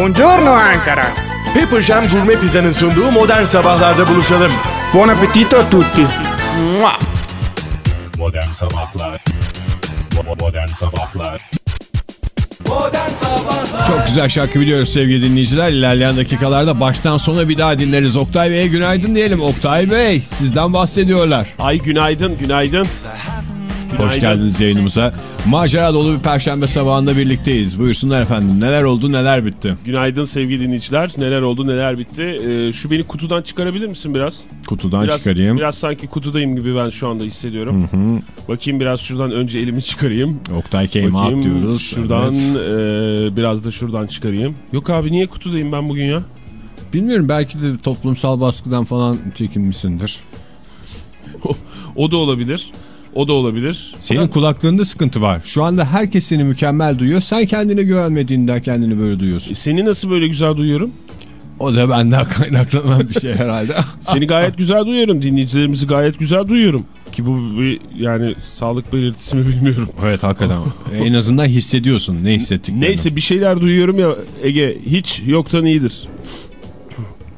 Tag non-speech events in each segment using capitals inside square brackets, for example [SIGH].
Buongiorno Ankara. Pepper Jam Gourmet Pizza'nın sunduğu modern sabahlarda buluşalım. Buon appetito a tutti. Mua! Modern Sabahlar Modern Sabahlar Çok güzel şarkı biliyoruz sevgili dinleyiciler. İlerleyen dakikalarda baştan sona bir daha dinleriz. Oktay Bey'e günaydın diyelim. Oktay Bey sizden bahsediyorlar. Ay günaydın, günaydın. Hoş geldiniz yayınımıza. Macera dolu bir perşembe sabahında birlikteyiz. Buyursunlar efendim. Neler oldu neler bitti? Günaydın sevgili dinleyiciler. Neler oldu neler bitti. Ee, şu beni kutudan çıkarabilir misin biraz? Kutudan biraz, çıkarayım. Biraz sanki kutudayım gibi ben şu anda hissediyorum. Bakayım biraz şuradan önce elimi çıkarayım. Oktay Bakayım diyoruz. şuradan Evet. e, biraz da şuradan çıkarayım. Yok abi niye kutudayım ben bugün ya? Bilmiyorum belki de toplumsal baskıdan falan çekinmişsindir. O, [LAUGHS] o da olabilir. O da olabilir. Senin Fakat kulaklığında sıkıntı var. Şu anda herkes seni mükemmel duyuyor. Sen kendine güvenmediğinden kendini böyle duyuyorsun. seni nasıl böyle güzel duyuyorum? O da benden [LAUGHS] kaynaklanan bir şey herhalde. [LAUGHS] Seni gayet güzel duyuyorum. Dinleyicilerimizi gayet güzel duyuyorum. Ki bu bir yani sağlık belirtisi mi bilmiyorum. evet hakikaten. [LAUGHS] en azından hissediyorsun ne hissettiklerini. Neyse bir şeyler duyuyorum ya Ege hiç yoktan iyidir.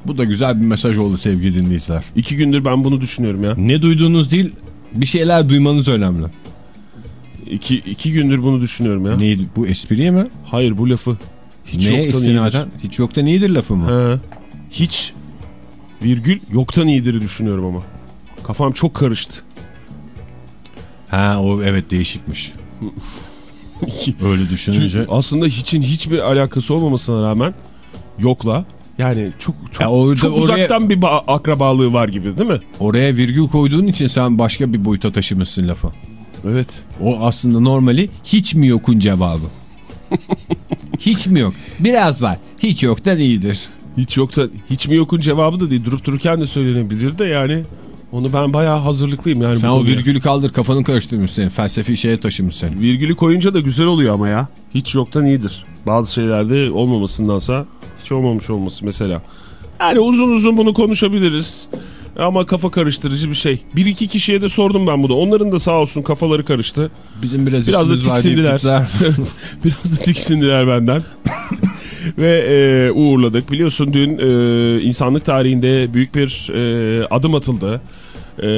Bu da güzel bir mesaj oldu sevgili dinleyiciler. İki gündür ben bunu düşünüyorum ya. Ne duyduğunuz değil bir şeyler duymanız önemli. İki, iki gündür bunu düşünüyorum ya. Neydi bu espriye mi? Hayır bu lafı. Hiç Neye istinaden? Hiç yoktan iyidir lafı mı? He. Hiç virgül yoktan iyidir düşünüyorum ama. Kafam çok karıştı. Ha o evet değişikmiş. [LAUGHS] Öyle düşününce. Çünkü aslında hiçin hiçbir alakası olmamasına rağmen yokla yani çok çok, Ya orada çok oraya- uzaktan bir ba- akrabalığı var gibi değil mi? Oraya virgül koyduğun için sen başka bir boyuta taşımışsın lafı. Evet. O aslında normali hiç mi yokun cevabı. [LAUGHS] hiç mi yok? Biraz var. Hiç yoktan iyidir. Hiç yoksa hiç mi yokun cevabı da değil. Durup dururken de söylenebilir de yani. Onu ben bayağı hazırlıklıyım yani. Sen o virgülü kaldır kafanı karıştırmış seni. Felsefi şeye taşımış seni. Virgülü koyunca da güzel oluyor ama ya. Hiç yoktan iyidir. Bazı şeylerde olmamasındansa hiç olmamış olması mesela. Yani uzun uzun bunu konuşabiliriz. Ama kafa karıştırıcı bir şey. Bir iki kişiye de sordum ben bunu. Onların da sağ olsun kafaları karıştı. Bizim biraz, Biraz da tiksindiler. [LAUGHS] Biraz da tiksindiler benden. [LAUGHS] Ve e, uğurladık. Biliyorsun dün e, insanlık tarihinde büyük bir e, adım atıldı. E,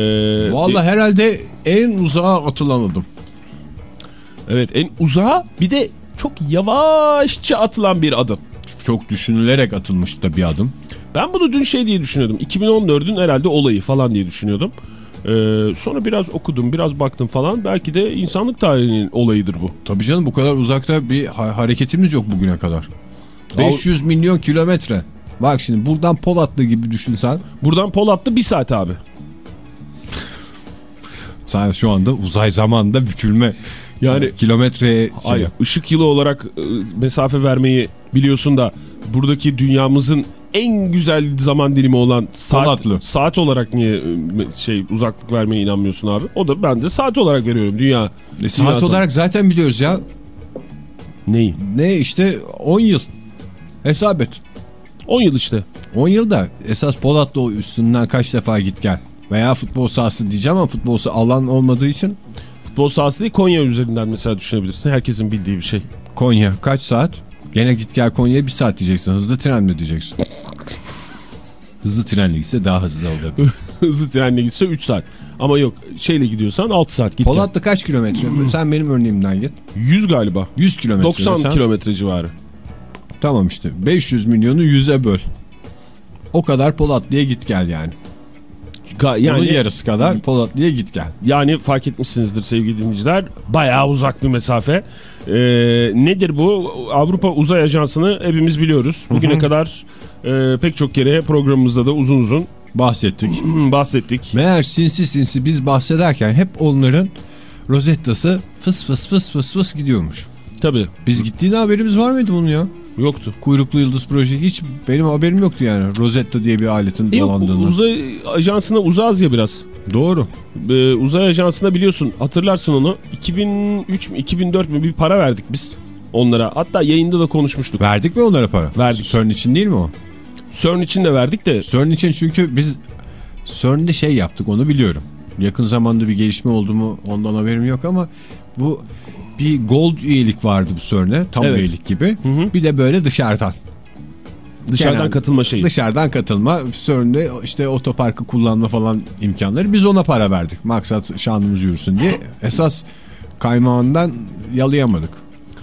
Vallahi herhalde en uzağa atılan adım. Evet en uzağa bir de çok yavaşça atılan bir adım. Çok düşünülerek atılmış da bir adım. Ben bunu dün şey diye düşünüyordum. 2014'ün herhalde olayı falan diye düşünüyordum. Ee, sonra biraz okudum, biraz baktım falan. Belki de insanlık tarihinin olayıdır bu. Tabii canım bu kadar uzakta bir ha- hareketimiz yok bugüne kadar. 500 milyon kilometre. Bak şimdi buradan Polatlı gibi düşünsen. Buradan Polatlı bir saat abi. Sen şu anda uzay zamanda bükülme. Yani kilometreye şey Ay, ışık yılı olarak e, mesafe vermeyi biliyorsun da buradaki dünyamızın en güzel zaman dilimi olan saat, Polatlı. saat olarak niye e, şey uzaklık vermeye inanmıyorsun abi? O da ben de saat olarak veriyorum dünya. E, saat dünya olarak zaten biliyoruz ya. Neyi? Ne işte 10 yıl. Hesap et. 10 yıl işte. 10 yılda esas Polatlı üstünden kaç defa git gel. Veya futbol sahası diyeceğim ama futbol sahası alan olmadığı için Futbol sahası değil Konya üzerinden mesela düşünebilirsin. Herkesin bildiği bir şey. Konya kaç saat? Gene git gel Konya'ya bir saat diyeceksin. Hızlı tren mi diyeceksin? hızlı trenle gitse daha hızlı olabilir. [LAUGHS] Hızlı trenle gitse 3 saat. Ama yok şeyle gidiyorsan 6 saat git. Polatlı kaç kilometre? [CLEARS THROAT] Sen benim örneğimden git. gel. 100 galiba. 100 kilometre. 90 desen- kilometre civarı. Tamam işte 500 milyonu 100'e böl. O kadar Polatlı'ya git gel yani. Yani yani yarısı kadar Polatlı'ya git gel. yani fark etmişsinizdir sevgili dinleyiciler. Bayağı uzak bir mesafe. Ee, nedir bu? Avrupa Uzay Ajansı'nı hepimiz biliyoruz. Bugüne kadar e, pek çok kere programımızda da uzun uzun Bahsettik. [CLEARS THROAT] bahsettik. Meğer sinsi sinsi biz bahsederken hep onların rozettası fıs fıs fıs fıs fıs gidiyormuş. Tabii Biz gittiğinde haberimiz var mıydı bunun ya? Yoktu. Kuyruklu Yıldız Projesi hiç benim haberim yoktu yani. Rosetta diye bir aletin E yok, dolandığını. uzay ajansına uzağız ya biraz. Doğru. Ee, uzay ajansına biliyorsun hatırlarsın onu 2003 mü 2004 mü bir para verdik biz onlara. Hatta yayında da konuşmuştuk. Verdik mi onlara para? Verdik. CERN için değil mi o? CERN için de verdik de CERN için çünkü biz CERN'de şey yaptık onu biliyorum. Yakın zamanda bir gelişme oldu mu ondan haberim yok ama bu bir gold üyelik vardı bu CERN'e tam Evet. üyelik gibi. hı. Bir de böyle dışarıdan Dışarıdan genel- katılma şeyi. Dışarıdan katılma. CERN'de işte otoparkı kullanma falan imkanları. Biz ona para verdik. Maksat şanımız yürüsün diye. Esas kaymağından yalayamadık.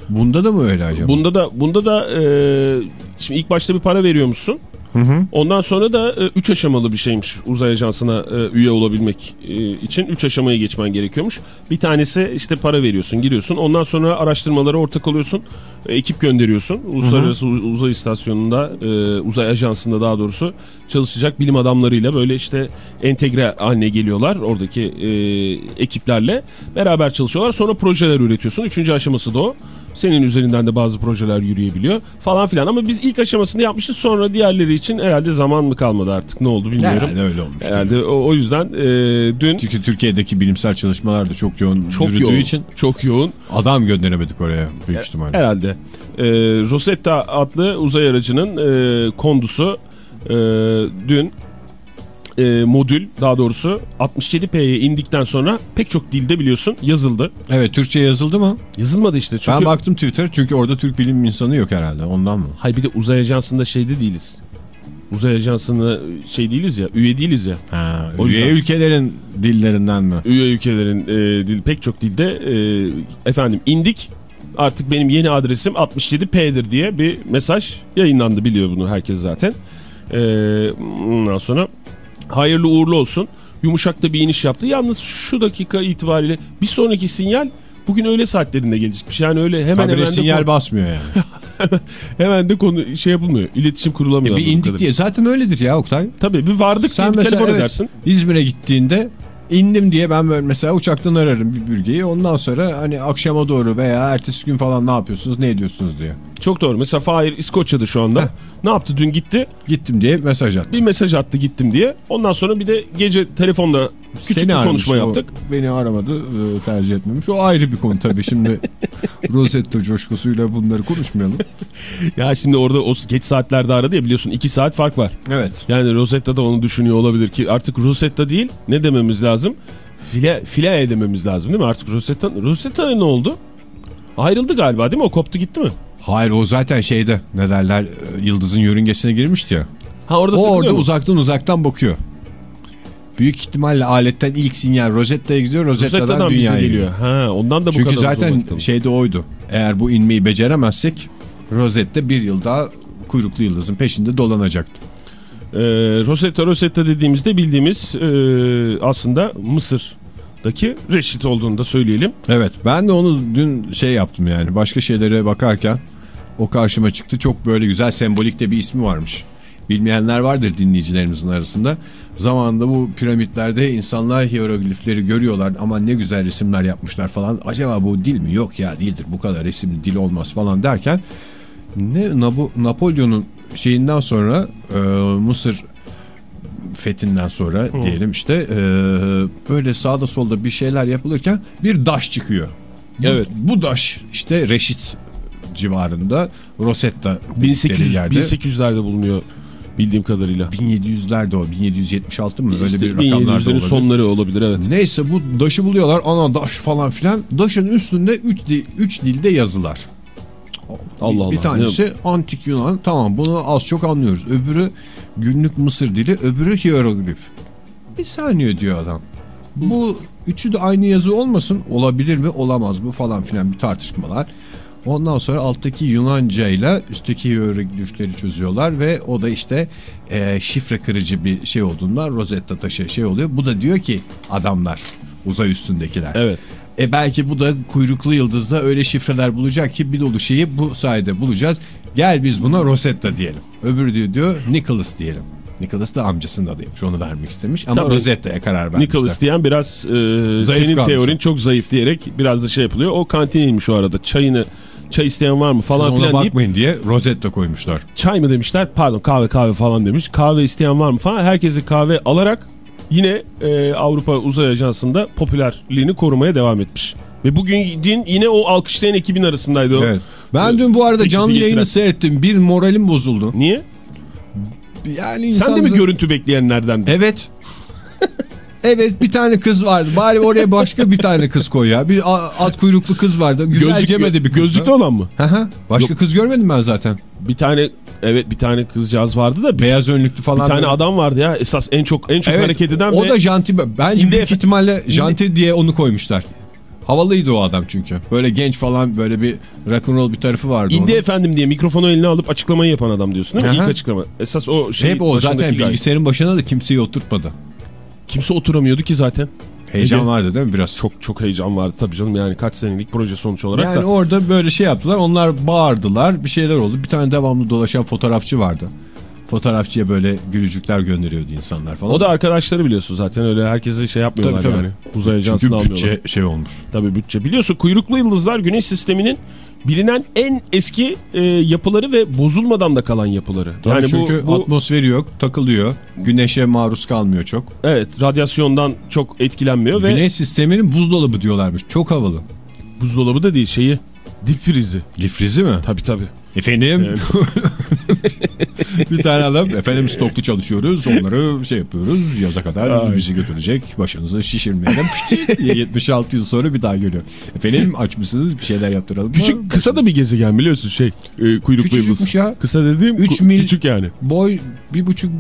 Bunda da mı öyle acaba? Bunda da bunda da e, şimdi ilk başta bir para veriyormuşsun. Ondan sonra da 3 aşamalı bir şeymiş uzay ajansına e, üye olabilmek e, için 3 aşamaya geçmen gerekiyormuş. Bir tanesi işte para veriyorsun, giriyorsun. Ondan sonra araştırmalara ortak oluyorsun. e, ekip gönderiyorsun. Uluslararası U- Uzay İstasyonu'nda, e, uzay ajansında daha doğrusu çalışacak bilim adamlarıyla böyle işte entegre haline geliyorlar oradaki e, ekiplerle. Beraber çalışıyorlar. Sonra projeler üretiyorsun. Üçüncü aşaması da o. Senin üzerinden de bazı projeler yürüyebiliyor falan filan. Ama biz ilk aşamasını yapmışız. Sonra diğerleri için herhalde zaman mı kalmadı artık ne oldu bilmiyorum. Herhalde öyle olmuş. Herhalde o, o yüzden e, dün Çünkü Türkiye'deki bilimsel çalışmalar da çok yoğun çok yürüdüğü yoğun, için çok yoğun adam gönderemedik oraya büyük ihtimalle. herhalde. E, Rosetta adlı uzay aracının e, kondusu e, dün e, modül daha doğrusu 67P'ye indikten sonra pek çok dilde biliyorsun yazıldı. Evet Türkçe yazıldı mı? Yazılmadı işte çünkü... Ben baktım Twitter çünkü orada Türk bilim insanı yok herhalde ondan mı? Hayır bir de uzay ajansında şeyde değiliz. Uzay ajansında şey değiliz ya, üye değiliz ya. Ha, O üye yüzden- ülkelerin dillerinden mi? Üye ülkelerin e, dil, pek çok dilde e, efendim indik. Artık benim yeni adresim 67P'dir diye bir mesaj yayınlandı biliyor bunu herkes zaten. E, ondan sonra hayırlı uğurlu olsun. Yumuşak da bir iniş yaptı. Yalnız şu dakika itibariyle bir sonraki sinyal bugün öğle saatlerinde gelecekmiş. Yani öyle hemen Habire hemen de, sinyal basmıyor yani. [LAUGHS] hemen de konu şey yapılmıyor. İletişim kurulamıyor. E, bir indik diye zaten öyledir ya Oktay. Tabii bir vardık Sen diye telefon evet, edersin. İzmir'e gittiğinde indim diye ben böyle mesela uçaktan ararım bir bürgeyi. Ondan sonra hani akşama doğru veya ertesi gün falan ne yapıyorsunuz ne ediyorsunuz diye. Çok doğru. Mesela Fahir İskoçya'da şu anda. Ne yaptı dün gitti? Gittim diye mesaj attım. Bir mesaj attı gittim diye. Ondan sonra bir de gece telefonla küçük Seni bir aramış, konuşma o yaptık. Beni aramadı e, tercih etmemiş. O ayrı bir konu tabii şimdi [LAUGHS] Rosetta coşkusuyla bunları konuşmayalım. Ya şimdi orada o geç saatlerde aradı ya biliyorsun 2 saat fark var. Evet. Yani Rosetta da onu düşünüyor olabilir ki artık Rosetta değil ne dememiz lazım? File, fileye dememiz lazım değil mi? Artık Rosetta, Rosetta ne oldu? Ayrıldı galiba değil mi? O koptu gitti mi? Hayır o zaten şeyde ne derler e, yıldızın yörüngesine girmişti ya. Ha orada O orada mu? uzaktan uzaktan bakıyor. Büyük ihtimalle aletten ilk sinyal Rosetta'ya gidiyor. Rosetta'dan, Rosetta'dan bize dünyaya geliyor. geliyor. Ha, ondan da bu Çünkü kadar zaten şeyde oydu. Eğer bu inmeyi beceremezsek Rosetta bir yıl daha kuyruklu yıldızın peşinde dolanacaktı. Ee, Rosetta Rosetta dediğimizde bildiğimiz e, aslında Mısır'daki Reşit olduğunu da söyleyelim. Evet ben de onu dün şey yaptım yani başka şeylere bakarken o karşıma çıktı. Çok böyle güzel sembolik de bir ismi varmış. Bilmeyenler vardır dinleyicilerimizin arasında. Zamanında bu piramitlerde insanlar hieroglifleri görüyorlar ama ne güzel resimler yapmışlar falan. Acaba bu dil mi? Yok ya değildir bu kadar resimli dil olmaz falan derken ne Napo- Napolyon'un şeyinden sonra e, Mısır fethinden sonra diyelim işte e, böyle sağda solda bir şeyler yapılırken bir daş çıkıyor. Bu, Evet. Bu daş işte Reşit civarında Rosetta 1800, dedikleri yerde 1800'lerde bulunuyor bildiğim kadarıyla. 1700'lerde o 1776 mı öyle İşte bir rakamlarda 1700'lerin olabilir. sonları olabilir evet. Neyse bu daşı buluyorlar ana daş falan filan daşın üstünde 3 dil, üç dilde yazılar. Allah Bir Allah. tanesi antik Yunan tamam bunu az çok anlıyoruz. Öbürü günlük Mısır dili öbürü hieroglif. Bir saniye diyor adam. Bu üçü de aynı yazı olmasın olabilir mi olamaz mı falan filan bir tartışmalar. Ondan sonra alttaki Yunanca ile üstteki hieroglifleri çözüyorlar ve o da işte e, şifre kırıcı bir şey olduğundan Rosetta taşı şey oluyor. Bu da diyor ki adamlar uzay üstündekiler. Evet. E belki bu da kuyruklu yıldızda öyle şifreler bulacak ki bir dolu şeyi bu sayede bulacağız. Gel biz buna Rosetta diyelim. Öbürü diyor, diyor Nicholas diyelim. Nicholas da amcasının adıymış. Onu vermek istemiş ama Tabii. Rosetta'ya karar vermişler. Nicholas diyen biraz e, Zayıf senin kalmış teorin çok zayıf diyerek biraz da şey yapılıyor. O kantineymiş o arada. Çayını çay isteyen var mı Siz falan ona filan deyip bakmayın diye Rosetta koymuşlar. çay mı demişler pardon kahve kahve falan demiş. Kahve isteyen var mı falan. Herkesi kahve alarak yine e, Avrupa Uzay Ajansı'nda popülerliğini korumaya devam etmiş. Ve bugün din yine o alkışlayan ekibin arasındaydı o. Evet. Ben dün bu arada canlı getiren. yayını seyrettim. Bir moralim bozuldu. Niye? Yani Sen de insan- mi görüntü bekleyenlerden? Evet. Evet bir tane kız vardı. Bari oraya başka bir tane kız koy ya. Bir at kuyruklu kız vardı. Güzel Gözlük- cemedi bir kız. Gözlüklü olan mı? Hı hı. Başka kız görmedim ben zaten. Bir tane evet bir tane kızcağız vardı da bir, Beyaz önlüklü falan. bir tane böyle. adam vardı ya esas en çok en çok Evet, hareket eden o ve da janti. Bence büyük ihtimalle janti diye onu koymuşlar. Havalıydı o adam çünkü. Böyle genç falan böyle bir rock'n'roll bir tarafı vardı İndi onun. efendim diye mikrofonu eline alıp açıklamayı yapan adam diyorsun değil mi? Aha. İlk açıklama. Esas o şey Hep o zaten bilgisayarın başına da kimseyi oturtmadı. Kimse oturamıyordu ki zaten. Heyecan Ege. vardı değil mi biraz? Çok çok heyecan vardı tabii canım yani kaç senelik proje sonuç olarak Yani da. orada böyle şey yaptılar. Onlar bağırdılar. Bir şeyler oldu. Bir tane devamlı dolaşan fotoğrafçı vardı. Fotoğrafçıya böyle gülücükler gönderiyordu insanlar falan. O da arkadaşları biliyorsun zaten öyle herkese şey yapmıyorlar Tabii, tabii. yani. Uzay ajansını Çünkü almıyorlar. bütçe şey olmuş. Tabii bütçe. Biliyorsun kuyruklu yıldızlar güneş sisteminin bilinen en eski e, yapıları ve bozulmadan da kalan yapıları. Yani çünkü bu, bu atmosferi yok, takılıyor. Güneşe maruz kalmıyor çok. evet radyasyondan çok etkilenmiyor ve Güneş sisteminin buzdolabı diyorlarmış. Çok havalı. buzdolabı da değil şeyi dip frizi. Difrizi mi? Tabii tabii. Efendim? Evet. [LAUGHS] [LAUGHS] bir tane adam efendim stoklu çalışıyoruz onları şey yapıyoruz yaza kadar bizi götürecek başınızı şişirmeyelim [LAUGHS] diye 76 yıl sonra bir daha geliyor. Efendim aç mısınız bir şeyler yaptıralım? Küçük kısa da bir gezegen biliyorsun şey e, kuyruklu yıldız. ya. Kısa dediğim Üç ku- mil- küçük yani. Boy bir buçuk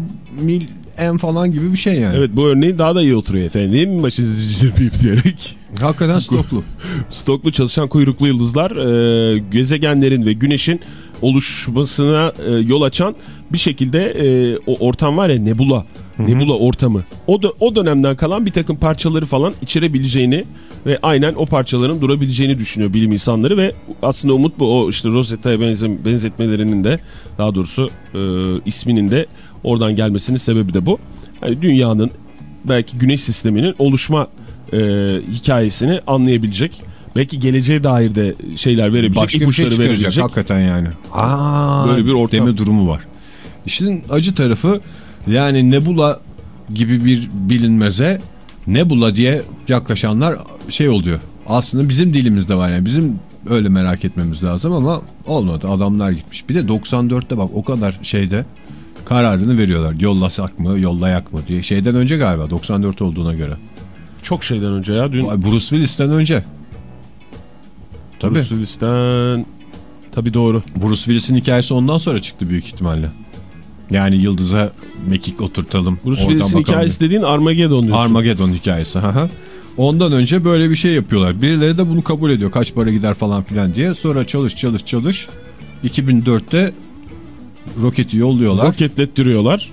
mil en falan gibi bir şey yani. Evet bu örneğin daha da iyi oturuyor efendim. Başınızı şişirmeyip diyerek. Hakikaten stoklu. [LAUGHS] Stoklu çalışan kuyruklu yıldızlar e, gezegenlerin ve güneşin oluşmasına e, yol açan bir şekilde e, o ortam var ya nebula. Nebula ortamı. O da o dönemden kalan bir takım parçaları falan içerebileceğini ve aynen o parçaların durabileceğini düşünüyor bilim insanları ve aslında umut bu. O işte Rosetta'ya benzetmelerinin de daha doğrusu e, isminin de oradan gelmesinin sebebi de bu. Yani dünyanın belki güneş sisteminin oluşma e, hikayesini anlayabilecek. Belki geleceğe dair de şeyler verebilecek, Başka bir şey ipuçları verebilecek. hakikaten yani. Aa, Böyle bir ortam. deme durumu var. İşin acı tarafı yani nebula gibi bir bilinmeze nebula diye yaklaşanlar şey oluyor. Aslında bizim dilimizde var yani bizim öyle merak etmemiz lazım ama olmadı adamlar gitmiş. Bir de 94'te bak o kadar şeyde kararını veriyorlar. Yollasak mı yollayak mı diye. Şeyden önce galiba 94 olduğuna göre. Çok şeyden önce ya. Dün Bruce Willis'ten önce. Tabii. Bruce Willis'ten... Tabii doğru. Bruce Willis'in hikayesi ondan sonra çıktı büyük ihtimalle. Yani yıldıza mekik oturtalım. Bruce Willis'in hikayesi dediğin Armageddon diye. diyorsun. Armageddon hikayesi. Ondan önce böyle bir şey yapıyorlar. Birileri de bunu kabul ediyor. Kaç para gider falan filan diye. Sonra çalış çalış çalış. 2004'te roketi yolluyorlar. Roketlettiriyorlar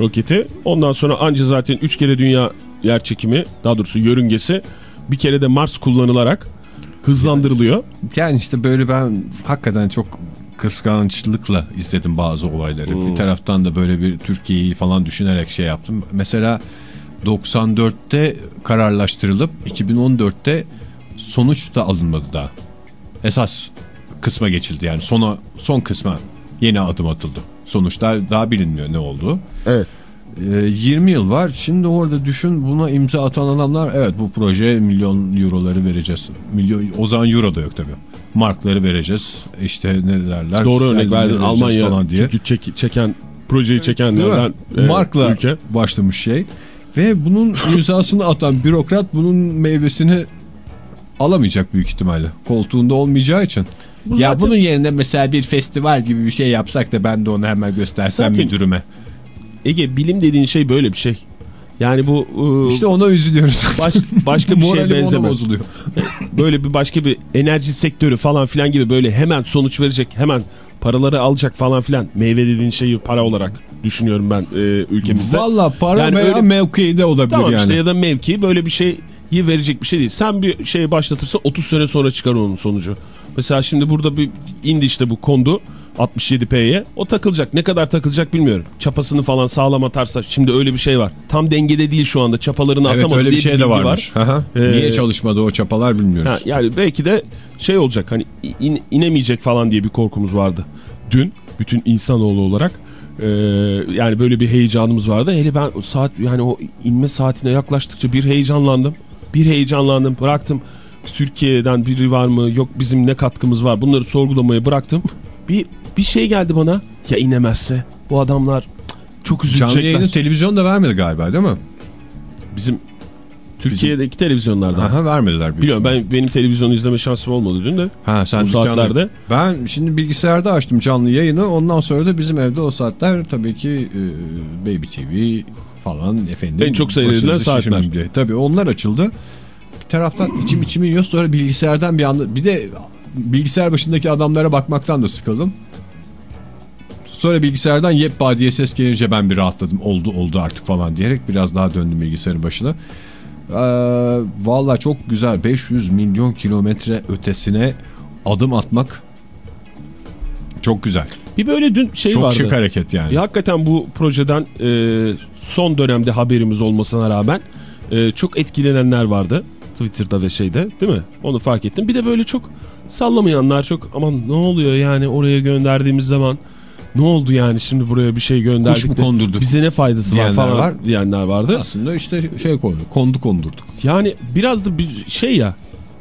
roketi. Ondan sonra anca zaten 3 kere dünya yer çekimi daha doğrusu yörüngesi bir kere de Mars kullanılarak hızlandırılıyor. Yani işte böyle ben hakikaten çok kıskançlıkla izledim bazı olayları. Hmm. Bir taraftan da böyle bir Türkiye'yi falan düşünerek şey yaptım. Mesela 94'te kararlaştırılıp 2014'te sonuç da alınmadı daha. Esas kısma geçildi yani sona son kısma yeni adım atıldı. Sonuçlar daha bilinmiyor ne olduğu. Evet. Ee, 20 yıl var. Şimdi orada düşün buna imza atan adamlar evet bu projeye milyon euroları vereceğiz. Milyon, o zaman euro da yok tabii. Markları vereceğiz. İşte ne derler. Doğru örnek verdin Almanya falan diye. çünkü çek- çeken projeyi çekenlerden e, Markla ülke. başlamış şey. Ve bunun imzasını atan bürokrat bunun meyvesini alamayacak büyük ihtimalle. Koltuğunda olmayacağı için. Bu ya zaten- bunun yerine mesela bir festival gibi bir şey yapsak da ben de onu hemen göstersem Zaten- müdürüme. Ege bilim dediğin şey böyle bir şey. Yani bu e, İşte ona üzülüyoruz. baş- başka bir [LAUGHS] şeye benzemez. bozuluyor. [LAUGHS] böyle bir başka bir enerji sektörü falan filan gibi böyle hemen sonuç verecek hemen paraları alacak falan filan meyve dediğin şeyi para olarak düşünüyorum ben e, ülkemizde. Valla para Yani veya öyle- mevki de olabilir tamam yani. işte ya da mevki böyle bir şeyi verecek bir şey değil. Sen bir şey başlatırsan 30 sene sonra çıkar onun sonucu. Mesela şimdi burada bir indi işte bu kondu 67P'ye. O takılacak. Ne kadar takılacak bilmiyorum. Çapasını falan sağlam atarsa şimdi öyle bir şey var. Tam dengede değil şu anda. Çapalarını Evet atamadı öyle bir şey de bilgi varmış. Aha. Ee, Niye çalışmadı o çapalar bilmiyoruz. Ha, yani belki de şey olacak hani in- inemeyecek falan diye bir korkumuz vardı. Dün bütün insanoğlu olarak e, yani böyle bir heyecanımız vardı. Hele ben saat yani o inme saatine yaklaştıkça bir heyecanlandım. Bir heyecanlandım bıraktım. Türkiye'den biri var mı yok bizim ne katkımız var bunları sorgulamayı bıraktım. Bir, bir şey geldi bana ya inemezse bu adamlar çok Canlı üzülecekler. yayını televizyon da vermedi galiba değil mi? Bizim Türkiye'deki televizyonlardan. Aha, vermediler. Biliyorum ben benim televizyonu izleme şansım olmadı dün de. Ha, sen bu saatlerde. Ben şimdi bilgisayarda açtım canlı yayını. Ondan sonra da bizim evde o saatler tabii ki e, Baby TV falan efendim. En çok seyredilen saatler. diye. Tabii onlar açıldı. Bir taraftan içim içimi yiyor sonra bilgisayardan bir anda bir de bilgisayar başındaki adamlara bakmaktan da sıkıldım. Sonra bilgisayardan diye ses gelince ben bir rahatladım. Oldu oldu artık falan diyerek biraz daha döndüm bilgisayarın başına. Ee, Valla çok güzel 500 milyon kilometre ötesine adım atmak çok güzel. Bir böyle dün şey çok vardı. şık hareket yani. Bir hakikaten bu projeden e, son dönemde haberimiz olmasına rağmen e, çok etkilenenler vardı. Twitter'da ve şeyde değil mi? Onu fark ettim. Bir de böyle çok sallamayanlar çok aman ne oluyor yani oraya gönderdiğimiz zaman ne oldu yani şimdi buraya bir şey gönderdik Kuş mu kondurduk bize ne faydası var falan var. diyenler vardı. Aslında işte şey kondu, kondu kondurduk. Yani biraz da bir şey ya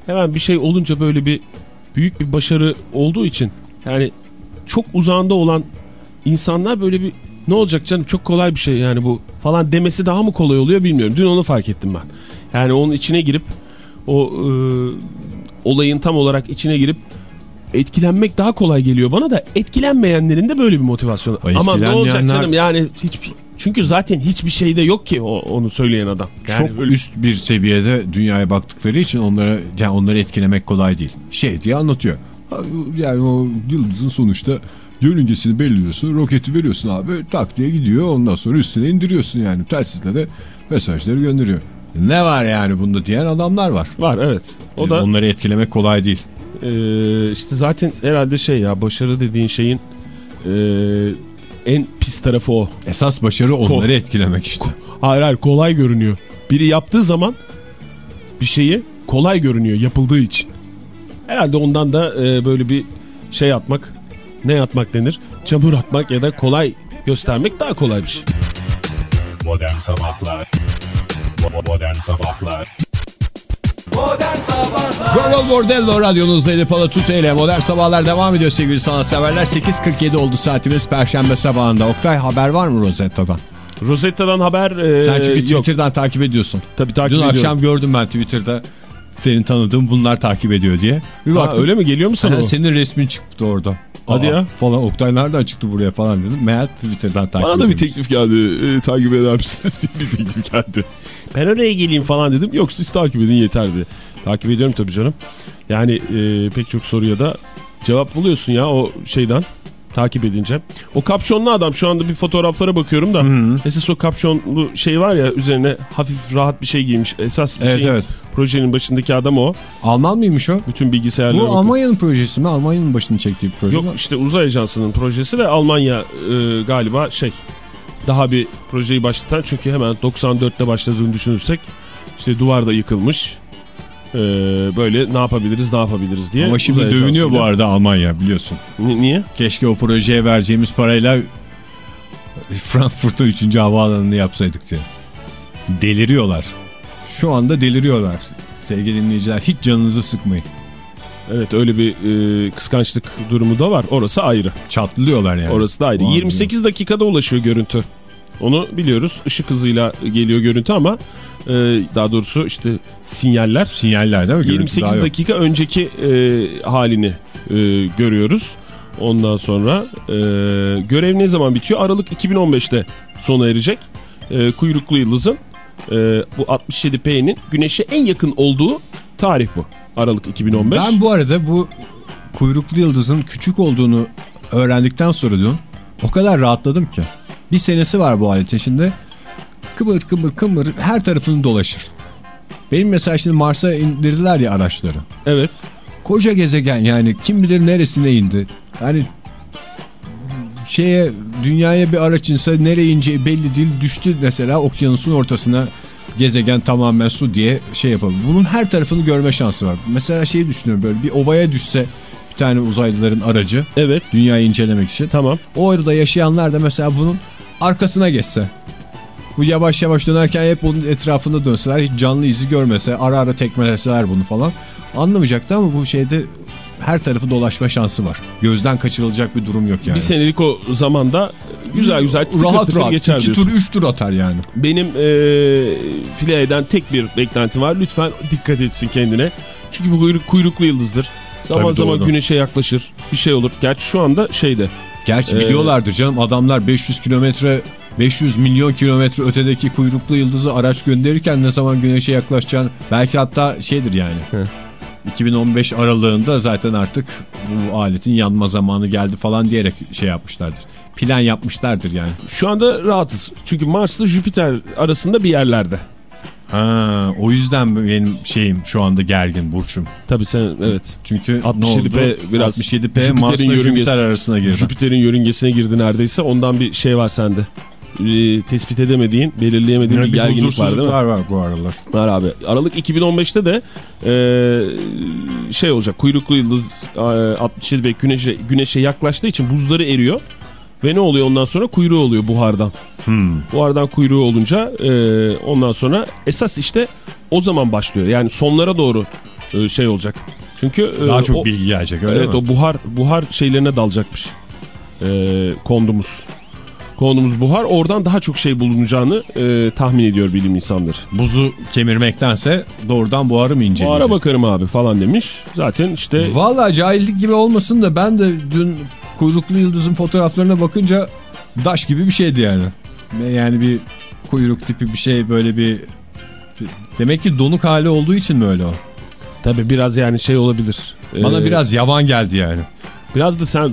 hemen bir şey olunca böyle bir büyük bir başarı olduğu için yani çok uzağında olan insanlar böyle bir ne olacak canım çok kolay bir şey yani bu falan demesi daha mı kolay oluyor bilmiyorum. Dün onu fark ettim ben. Yani onun içine girip o e, olayın tam olarak içine girip etkilenmek daha kolay geliyor bana da etkilenmeyenlerin de böyle bir motivasyonu. Ama ne olacak canım yani hiç çünkü zaten hiçbir şeyde yok ki o, onu söyleyen adam. Yani çok öyle- üst bir seviyede dünyaya baktıkları için onlara yani onları etkilemek kolay değil. Şey diye anlatıyor. Yani o yıldızın sonuçta yörüngesini belirliyorsun, roketi veriyorsun abi, tak diye gidiyor. Ondan sonra üstüne indiriyorsun yani. Telsizle de mesajları gönderiyor. Ne var yani bunda diyen adamlar var. Var evet. O da Onları etkilemek kolay değil. Ee, işte zaten herhalde şey ya başarı dediğin şeyin ee, en pis tarafı o. Esas başarı onları etkilemek işte. Hayır hayır kolay görünüyor. Biri yaptığı zaman bir şeyi kolay görünüyor yapıldığı için. Herhalde ondan da ee, böyle bir şey atmak ne atmak denir? Çamur atmak ya da kolay göstermek daha kolay bir şey. Modern Sabahlar Bo- Modern Sabahlar Gogol Bordello radyonuzdaydı Palatute ile Modern Sabahlar devam ediyor sevgili sanatseverler. 8.47 oldu saatimiz Perşembe sabahında. Oktay haber var mı Rosetta'dan? Rosetta'dan haber ee, Sen çünkü yok. Twitter'dan takip ediyorsun. Tabii takip Dün ediyorum. akşam gördüm ben Twitter'da senin tanıdığın bunlar takip ediyor diye. Bir Ha, baktım. öyle mi geliyor mu sana Ha, senin resmin çıktı orada. Hadi ya. Falan Oktay nereden çıktı buraya falan dedim. Meğer Twitter'dan takip Bana da bir teklif geldi. E, takip eder misiniz diye bir teklif geldi. Ben oraya geleyim falan dedim. Yok siz takip edin yeter diye. Takip ediyorum tabii canım. Yani e, pek çok soruya da cevap buluyorsun ya o şeyden takip edince. O kapşonlu adam şu anda bir fotoğraflara bakıyorum da. Esas o kapşonlu şey var ya üzerine hafif rahat bir şey giymiş. Esas Evet şeyin, evet. projenin başındaki adam o. Alman mıymış o? Bütün bilgisayarlara Bu. Almanya'nın projesi mi? Almanya'nın başını çektiği bir proje Yok mi? işte uzay ajansının projesi de Almanya e, galiba şey daha bir projeyi başlatan çünkü hemen 94'te başladığını düşünürsek işte duvar da yıkılmış. E, böyle ne yapabiliriz ne yapabiliriz diye. Ama şimdi dövünüyor bu arada Almanya biliyorsun. Ni- niye? Keşke o projeye vereceğimiz parayla Frankfurt'ta 3. havaalanını yapsaydık diye. Deliriyorlar. Şu anda deliriyorlar. Sevgili dinleyiciler hiç canınızı sıkmayın. Evet öyle bir e, kıskançlık durumu da var. Orası ayrı. Çatlıyorlar yani. Orası da ayrı. Vay 28 dakikada ulaşıyor görüntü. Onu biliyoruz. Işık hızıyla geliyor görüntü ama e, daha doğrusu işte sinyaller Sinyaller değil mi? Görüntü 28 daha yok. dakika önceki e, halini e, görüyoruz. Ondan sonra e, görev ne zaman bitiyor? Aralık 2015'te sona erecek. E, kuyruklu yıldızın e, bu 67P'nin güneşe en yakın olduğu tarih bu. Aralık 2015. Ben bu arada bu kuyruklu yıldızın küçük olduğunu öğrendikten sonra dün o kadar rahatladım ki. Bir senesi var bu aletin şimdi. Kıvır kıvır kıvır her tarafını dolaşır. Benim mesela şimdi Mars'a indirdiler ya araçları. Evet. Koca gezegen yani kim bilir neresine indi. Yani şeye dünyaya bir araç inse nereye ineceği belli değil. Düştü mesela okyanusun ortasına gezegen tamamen su diye şey yapalım. Bunun her tarafını görme şansı var. Mesela şeyi düşünüyorum böyle bir ovaya düşse bir tane uzaylıların aracı Evet. dünyayı incelemek için. Tamam. O orada yaşayanlar da mesela bunun arkasına geçse. Bu yavaş yavaş dönerken hep onun etrafında dönseler hiç canlı izi görmese ara ara tekmeleseler bunu falan anlamayacaktı ama bu şeyde her tarafı dolaşma şansı var. Gözden kaçırılacak bir durum yok yani. Bir senelik o zamanda güzel güzel tıkır rahat tıkır rahat geçer iki diyorsun. tur üç tur atar yani. Benim e, file eden tek bir beklentim var. Lütfen dikkat etsin kendine. Çünkü bu kuyruk, kuyruklu yıldızdır. Zaman Tabii zaman doğru. güneşe yaklaşır. Bir şey olur. Gerçi şu anda şeyde. Gerçi Ee, biliyorlardır canım adamlar 500 kilometre 500 milyon kilometre ötedeki kuyruklu yıldızı araç gönderirken ne zaman güneşe yaklaşacağını belki hatta şeydir yani. He. 2015 aralığında zaten artık bu aletin yanma zamanı geldi falan diyerek şey yapmışlardır. Plan yapmışlardır yani. Şu anda rahatız. Çünkü Mars'la Jüpiter arasında bir yerlerde. Ha, o yüzden benim şeyim şu anda gergin burçum. Tabii sen evet. Çünkü 67P ne oldu? biraz 67P Jüpiter'in Mars'la yörüngesi- Jüpiter arasına girdi. Jüpiter'in yörüngesine girdi neredeyse. Ondan bir şey var sende. Ee, tespit edemediğin, belirleyemediğin Yani bir gerginlik var değil mi? huzursuzluklar var bu aralar. Var abi. Aralık 2015'te de e, şey olacak. Kuyruklu yıldız e, 67 ve güneşe, güneşe yaklaştığı için buzları eriyor. Ve ne oluyor ondan sonra? Kuyruğu oluyor buhardan. Hmm. Buhardan kuyruğu olunca e, ondan sonra esas işte o zaman başlıyor. Yani sonlara doğru e, şey olacak. Çünkü e, Daha çok o, bilgi gelecek öyle evet mi? o buhar buhar şeylerine dalacakmış. E, kondumuz. Kondumuz buhar. Oradan daha çok şey bulunacağını e, tahmin ediyor bilim insanları. Buzu kemirmektense doğrudan buharı mı inceleyecek? Buhara bakarım abi falan demiş. Zaten işte Valla cahillik gibi olmasın da ben de dün kuyruklu yıldızın fotoğraflarına bakınca daş gibi bir şeydi yani. Yani bir kuyruk tipi bir şey böyle bir... Demek ki donuk hali olduğu için mi öyle o? tabii biraz yani şey olabilir. Bana Ee, biraz yavan geldi yani. biraz da sen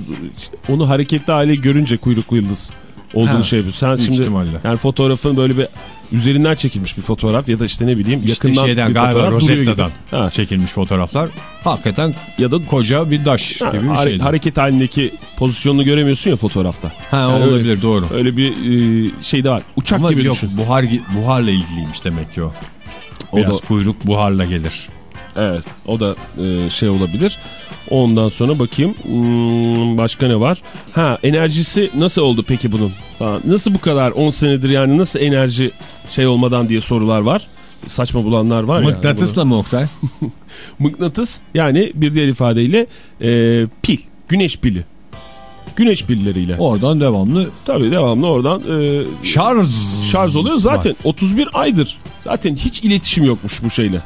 onu hareketli hale görünce kuyruklu yıldız olduğunu Ha, şey yapıyorsun. Sen şimdi ihtimalle. yani fotoğrafın böyle bir üzerinden çekilmiş bir fotoğraf ya da işte ne bileyim İşte yakından şeyden bir galiba fotoğraf. Rosetta'dan Ha, çekilmiş fotoğraflar. Hakikaten ya da koca bir daş ha, gibi bir şeydi. hareket halindeki pozisyonunu göremiyorsun ya fotoğrafta. ha Yani olabilir doğru. Öyle bir e, şey de var. Uçak Ama gibi yok düşün. buhar buharla ilgiliymiş demek ki o. O Biraz da, kuyruk buharla gelir. evet o da e, şey olabilir. Ondan sonra bakayım hmm, başka ne var? Ha enerjisi nasıl oldu peki bunun? Falan. Nasıl bu kadar 10 senedir yani nasıl enerji şey olmadan diye sorular var. Saçma bulanlar var ya. Mıknatısla mı Oktay? [LAUGHS] Mıknatıs yani bir diğer ifadeyle e, pil. Güneş pili. Güneş pilleriyle. Oradan devamlı Tabii devamlı oradan e, şarj şarj oluyor. Zaten 31 aydır zaten hiç iletişim yokmuş bu şeyle.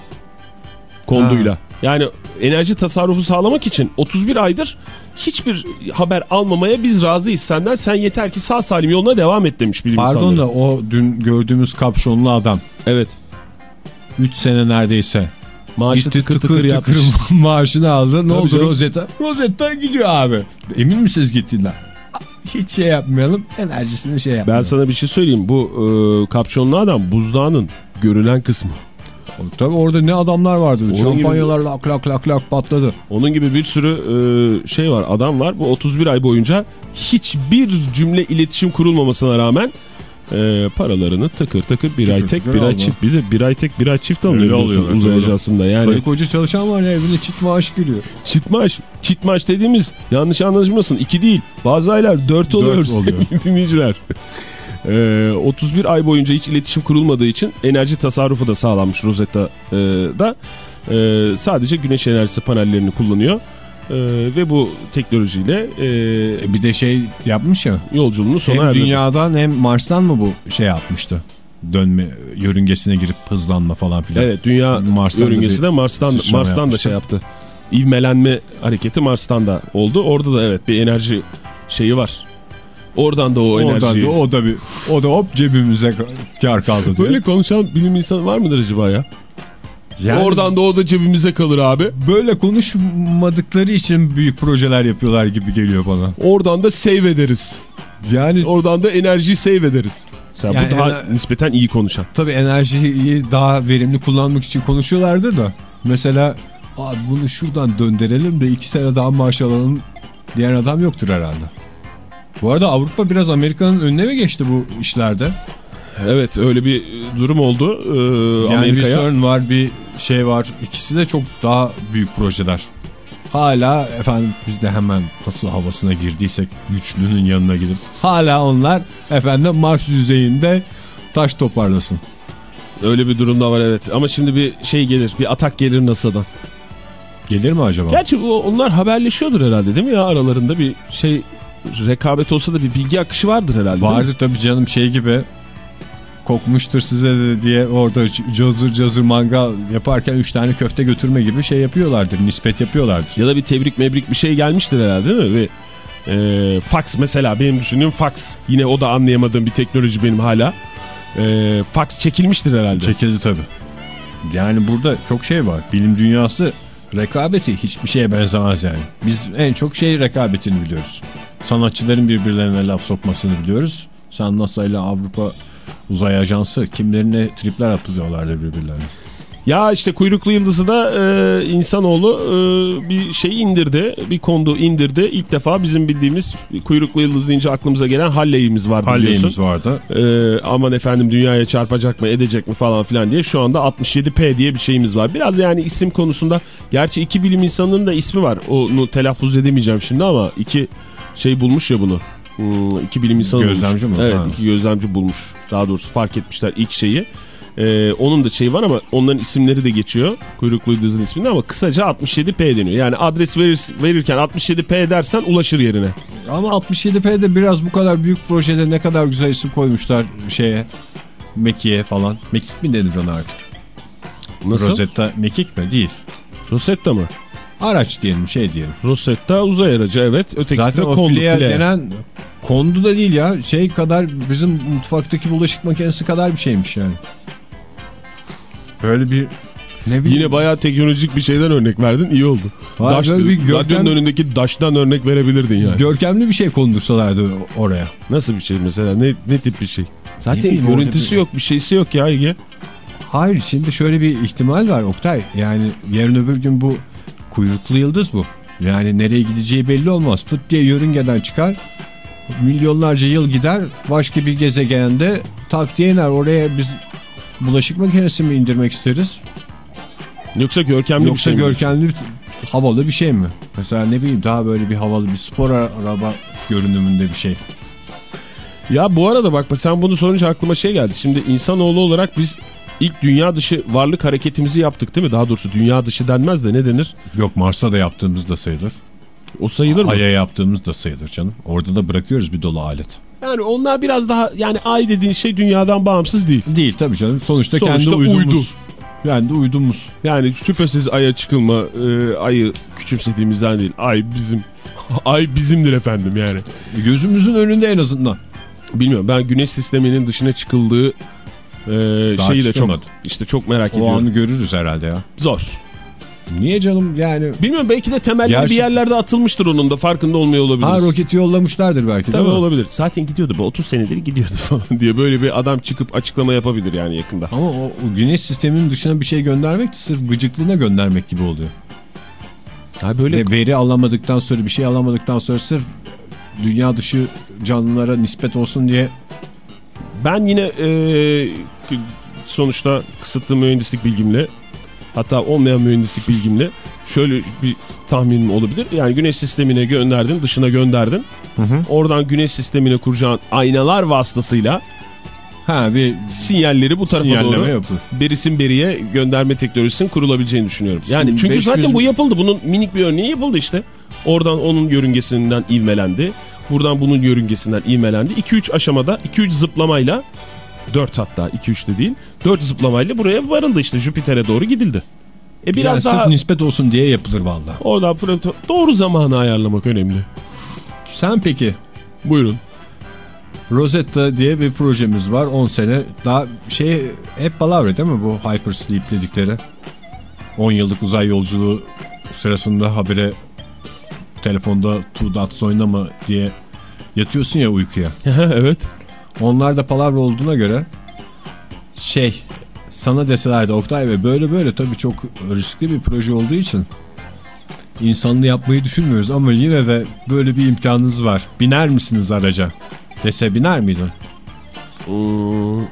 Konduyla. Yani enerji tasarrufu sağlamak için 31 aydır hiçbir haber almamaya biz razıyız senden. Sen yeter ki sağ salim yoluna devam et demiş bilim Pardon insanları. da o dün gördüğümüz kapşonlu adam Evet. 3 sene neredeyse. Maaşı Gitti tıkır tıkır, yapmış. [LAUGHS] maaşını aldı. Ne Tabii oldu canım. Rosetta? Rosetta gidiyor abi. Emin misiniz gittiğinden? Hiç şey yapmayalım. Enerjisini şey Ben yapmayalım. sana bir şey söyleyeyim. Bu e, kapşonlu adam buzdağının görülen kısmı. Tabii orada ne adamlar vardı. Onun Şampanyalar lak lak lak lak patladı. Onun gibi bir sürü e, şey var, adam var. Bu 31 ay boyunca hiçbir cümle iletişim kurulmamasına rağmen e, paralarını takır takır bir ay tek bir ay çift bir de bir ay tek bir ay çift alıyor uzay ajansında yani. Karı koca çalışan var ya evine çift maaş giriyor. Çift maaş, çift maaş dediğimiz yanlış anlaşılmasın iki değil bazı aylar dört oluyor oluyor. sevgili [LAUGHS] dinleyiciler. E, 31 ay boyunca hiç iletişim kurulmadığı için enerji tasarrufu da sağlanmış Rosetta'da. E, sadece güneş enerjisi panellerini kullanıyor. E, ve bu teknolojiyle e, E bir de şey yapmış ya. yolculuğunu sona Hem erdirdi. dünyadan hem Mars'tan mı bu şey yapmıştı? Dönme yörüngesine girip hızlanma falan filan. Evet dünya Mars'tan yörüngesi de Mars'tan Mars'tan da şey yaptı. İvmelenme hareketi Mars'tan da oldu. Orada da evet bir enerji şeyi var. Oradan da o Oradan enerjiyi. da o da bir o da hop cebimize kar kaldı diye. Böyle konuşan bilim insanı var mıdır acaba ya? Yani Oradan da o da cebimize kalır abi. böyle konuşmadıkları için büyük projeler yapıyorlar gibi geliyor bana. Oradan da save ederiz. Yani Oradan da enerjiyi save ederiz. Sen Yani bu daha nispeten iyi konuşan. tabii enerjiyi daha verimli kullanmak için konuşuyorlardı da. Mesela bunu şuradan döndürelim de iki sene daha maaş alalım diyen adam yoktur herhalde. Bu arada Avrupa biraz Amerika'nın önüne mi geçti bu işlerde? Evet öyle bir durum oldu. Ee, Yani bir. CERN var bir şey var. İkisi de çok daha büyük projeler. Hala efendim biz de hemen nasıl havasına girdiysek güçlünün yanına gidip hala onlar efendim Mars yüzeyinde taş toparlasın. Öyle bir durumda var evet. Ama şimdi bir şey gelir. Bir atak gelir NASA'dan. Gelir mi acaba? Gerçi onlar haberleşiyordur herhalde değil mi ya aralarında bir şey rekabet olsa da bir bilgi akışı vardır herhalde. Vardı tabii canım şey gibi kokmuştur size de diye orada cazır cazır mangal yaparken 3 tane köfte götürme gibi şey yapıyorlardır. Nispet yapıyorlardır. Ya da bir tebrik mebrik bir şey gelmiştir herhalde değil mi? Ve e, fax mesela benim düşündüğüm fax. Yine o da anlayamadığım bir teknoloji benim hala. E, fax çekilmiştir herhalde. Çekildi tabii. Yani burada çok şey var. Bilim dünyası rekabeti hiçbir şeye benzemez yani. Biz en çok şey rekabetini biliyoruz. Sanatçıların birbirlerine laf sokmasını biliyoruz. Sen NASA ile Avrupa Uzay Ajansı kimlerine tripler atıyorlardır birbirlerine. Ya işte kuyruklu yıldızı da e, insanoğlu e, bir şey indirdi. Bir kondu indirdi. İlk defa bizim bildiğimiz kuyruklu yıldız deyince aklımıza gelen Halley'imiz var biliyorsun. Halley'imiz vardı. E, aman efendim dünyaya çarpacak mı edecek mi falan filan diye. Şu anda 67P diye bir şeyimiz var. Biraz yani isim konusunda gerçi iki bilim insanının da ismi var. Onu telaffuz edemeyeceğim şimdi ama iki şey bulmuş ya bunu. Hmm, iki bilim insanı Gözlemci bulmuş. mi? Evet Ha. iki gözlemci bulmuş. Daha doğrusu fark etmişler ilk şeyi. Ee, onun da şeyi var ama onların isimleri de geçiyor. Kuyruklu yıldızın isminde ama kısaca 67P deniyor. Yani adres verir, verirken 67P dersen ulaşır yerine. Ama 67P'de biraz bu kadar büyük projede ne kadar güzel isim koymuşlar şeye. Mekiğe falan. Mekik mi denir ona artık? Nasıl? Rosetta mekik mi? Değil. Rosetta mı? Araç diyelim şey diyelim. Rosetta uzay aracı evet. Ötekisi Zaten de kondu file. denen kondu da değil ya. Şey kadar bizim mutfaktaki bulaşık makinesi kadar bir şeymiş yani. Böyle bir ne bileyim. Yine bayağı teknolojik bir şeyden örnek verdin iyi oldu. Hayır, Daş, böyle bir görkem- Radyonun önündeki daştan örnek verebilirdin yani. görkemli bir şey kondursalardı oraya. Nasıl bir şey mesela ne, ne tip bir şey? Zaten bileyim, görüntüsü bir- yok bir şeysi yok ya Ege. Hayır şimdi şöyle bir ihtimal var Oktay. Yani yarın öbür gün bu kuyruklu yıldız bu. Yani nereye gideceği belli olmaz. Fıt diye yörüngeden çıkar. Milyonlarca yıl gider. Başka bir gezegende tak diye iner. Oraya biz bulaşık makinesi mi indirmek isteriz? Yoksa görkemli bir Yoksa şey mi? görkemli bir- havalı bir şey mi? Mesela ne bileyim daha böyle bir havalı bir spor araba görünümünde bir şey. Ya bu arada bak sen bunu sorunca aklıma şey geldi. Şimdi insanoğlu olarak biz ilk dünya dışı varlık hareketimizi yaptık değil mi? Daha doğrusu dünya dışı denmez de ne denir? Yok Mars'a da yaptığımız da sayılır. O sayılır mı? Ay'a yaptığımız da sayılır canım. Orada da bırakıyoruz bir dolu alet. Yani onlar biraz daha yani ay dediğin şey dünyadan bağımsız değil. Değil tabii canım. Sonuçta, Sonuçta kendi uydumuz. uydu. Yani de uydumuz. Yani şüphesiz aya çıkılma e, ayı küçümsediğimizden değil. Ay bizim [LAUGHS] ay bizimdir efendim yani. Gözümüzün önünde en azından. Bilmiyorum ben güneş sisteminin dışına çıkıldığı e, Daha şeyi de çok işte çok merak O ediyorum. anı görürüz herhalde ya. Zor. Niye canım yani? Bilmiyorum belki de temelleri Gerçi- bir yerlerde atılmıştır onun da farkında olmuyor olabiliriz. Ha roketi yollamışlardır belki Tabii olabilir. Zaten gidiyordu bu 30 senedir gidiyordu [LAUGHS] falan diye böyle bir adam çıkıp açıklama yapabilir yani yakında. Ama o, o güneş sisteminin dışına bir şey göndermek de sırf gıcıklığına göndermek gibi oluyor. Ha böyle Ve veri alamadıktan sonra bir şey alamadıktan sonra sırf dünya dışı canlılara nispet olsun diye ben yine e, sonuçta kısıtlı mühendislik bilgimle hatta olmayan mühendislik bilgimle şöyle bir tahminim olabilir. Yani güneş sistemine gönderdin, dışına gönderdin. Oradan güneş sistemine kuracağın aynalar vasıtasıyla ha bir sinyalleri bu tarafa doğru yapılır. berisin beriye gönderme teknolojisinin kurulabileceğini düşünüyorum. Yani Şimdi çünkü 500 zaten bu yapıldı. Bunun minik bir örneği yapıldı işte. Oradan onun yörüngesinden ivmelendi. Buradan bunun yörüngesinden ivmelendi. 2-3 aşamada 2-3 zıplamayla 4 hatta 2-3 de değil 4 zıplamayla buraya varıldı işte Jüpiter'e doğru gidildi. E biraz yani daha nispet olsun diye yapılır valla. oradan doğru zamanı ayarlamak önemli. Sen peki Buyurun. Rosetta diye bir projemiz var 10 sene. Daha şey hep palavra değil mi bu hypersleep dedikleri? 10 yıllık uzay yolculuğu sırasında habire telefonda two dots oynama diye yatıyorsun ya uykuya. [LAUGHS] evet. Onlar da palavra olduğuna göre şey sana deselerdi Oktay Bey böyle böyle tabii çok riskli bir proje olduğu için insanlı yapmayı düşünmüyoruz ama yine de böyle bir imkanınız var. Biner misiniz araca? Dese biner miydin? Hmm,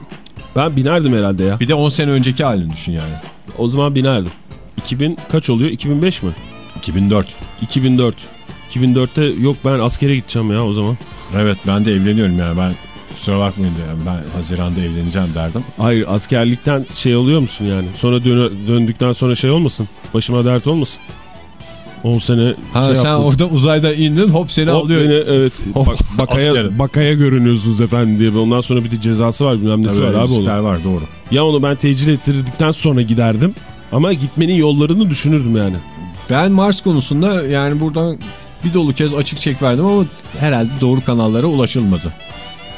ben binerdim herhalde ya. Bir de 10 sene önceki halini düşün yani. O zaman binerdim. 2000 kaç oluyor? 2005 mi? 2004. 2004. 2004'te yok ben askere gideceğim ya o zaman. Evet ben de evleniyorum yani ben kusura bakmayın yani ben Haziran'da evleneceğim derdim. Hayır askerlikten şey oluyor musun yani? Sonra dön döndükten sonra şey olmasın. Başıma dert olmasın. 10 sene Ha şey sen yaptın. orada uzayda indin hop seni Hop alıyor. beni, evet [LAUGHS] Hop, bak, bakaya, askerim. bakaya görünüyorsunuz efendim diye. Ondan sonra bir de cezası var bilmem nesi Tabii var abi onun. var doğru. Ya onu ben tecil ettirdikten sonra giderdim. Ama gitmenin yollarını düşünürdüm yani. Ben Mars konusunda yani buradan bir dolu kez açık çek verdim ama herhalde doğru kanallara ulaşılmadı.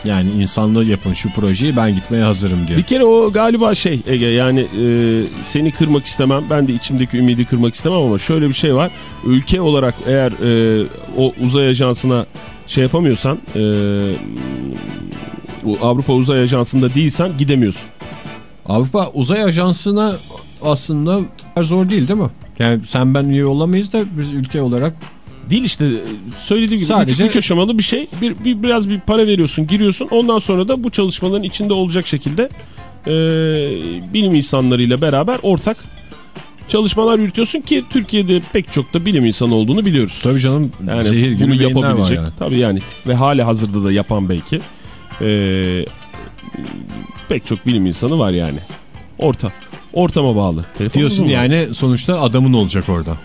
Yani insanlığı yapın şu projeyi ben gitmeye hazırım diye. Bir kere o galiba şey Ege yani e, seni kırmak istemem. Ben de içimdeki ümidi kırmak istemem ama şöyle bir şey var. Ülke olarak eğer e, o uzay ajansına şey yapamıyorsan e, Avrupa Uzay Ajansı'nda değilsen gidemiyorsun. Avrupa Uzay Ajansı'na aslında zor değil değil mi? Yani sen ben üye olamayız da biz ülke olarak Değil işte e, söylediğim gibi Sadece- 3 aşamalı bir şey. Bir, bir Biraz bir para veriyorsun giriyorsun ondan sonra da bu çalışmaların içinde olacak şekilde e, bilim insanlarıyla beraber ortak çalışmalar yürütüyorsun ki Türkiye'de pek çok da bilim insanı olduğunu biliyoruz. tabii canım Yani zehir gibi bunu yapabilecek. yani. Tabii yani ve hali hazırda da yapan belki. Ee, pek çok bilim insanı var yani. Orta. Ortama bağlı. Telefonunuz Diyorsun yani sonuçta adamın olacak orada.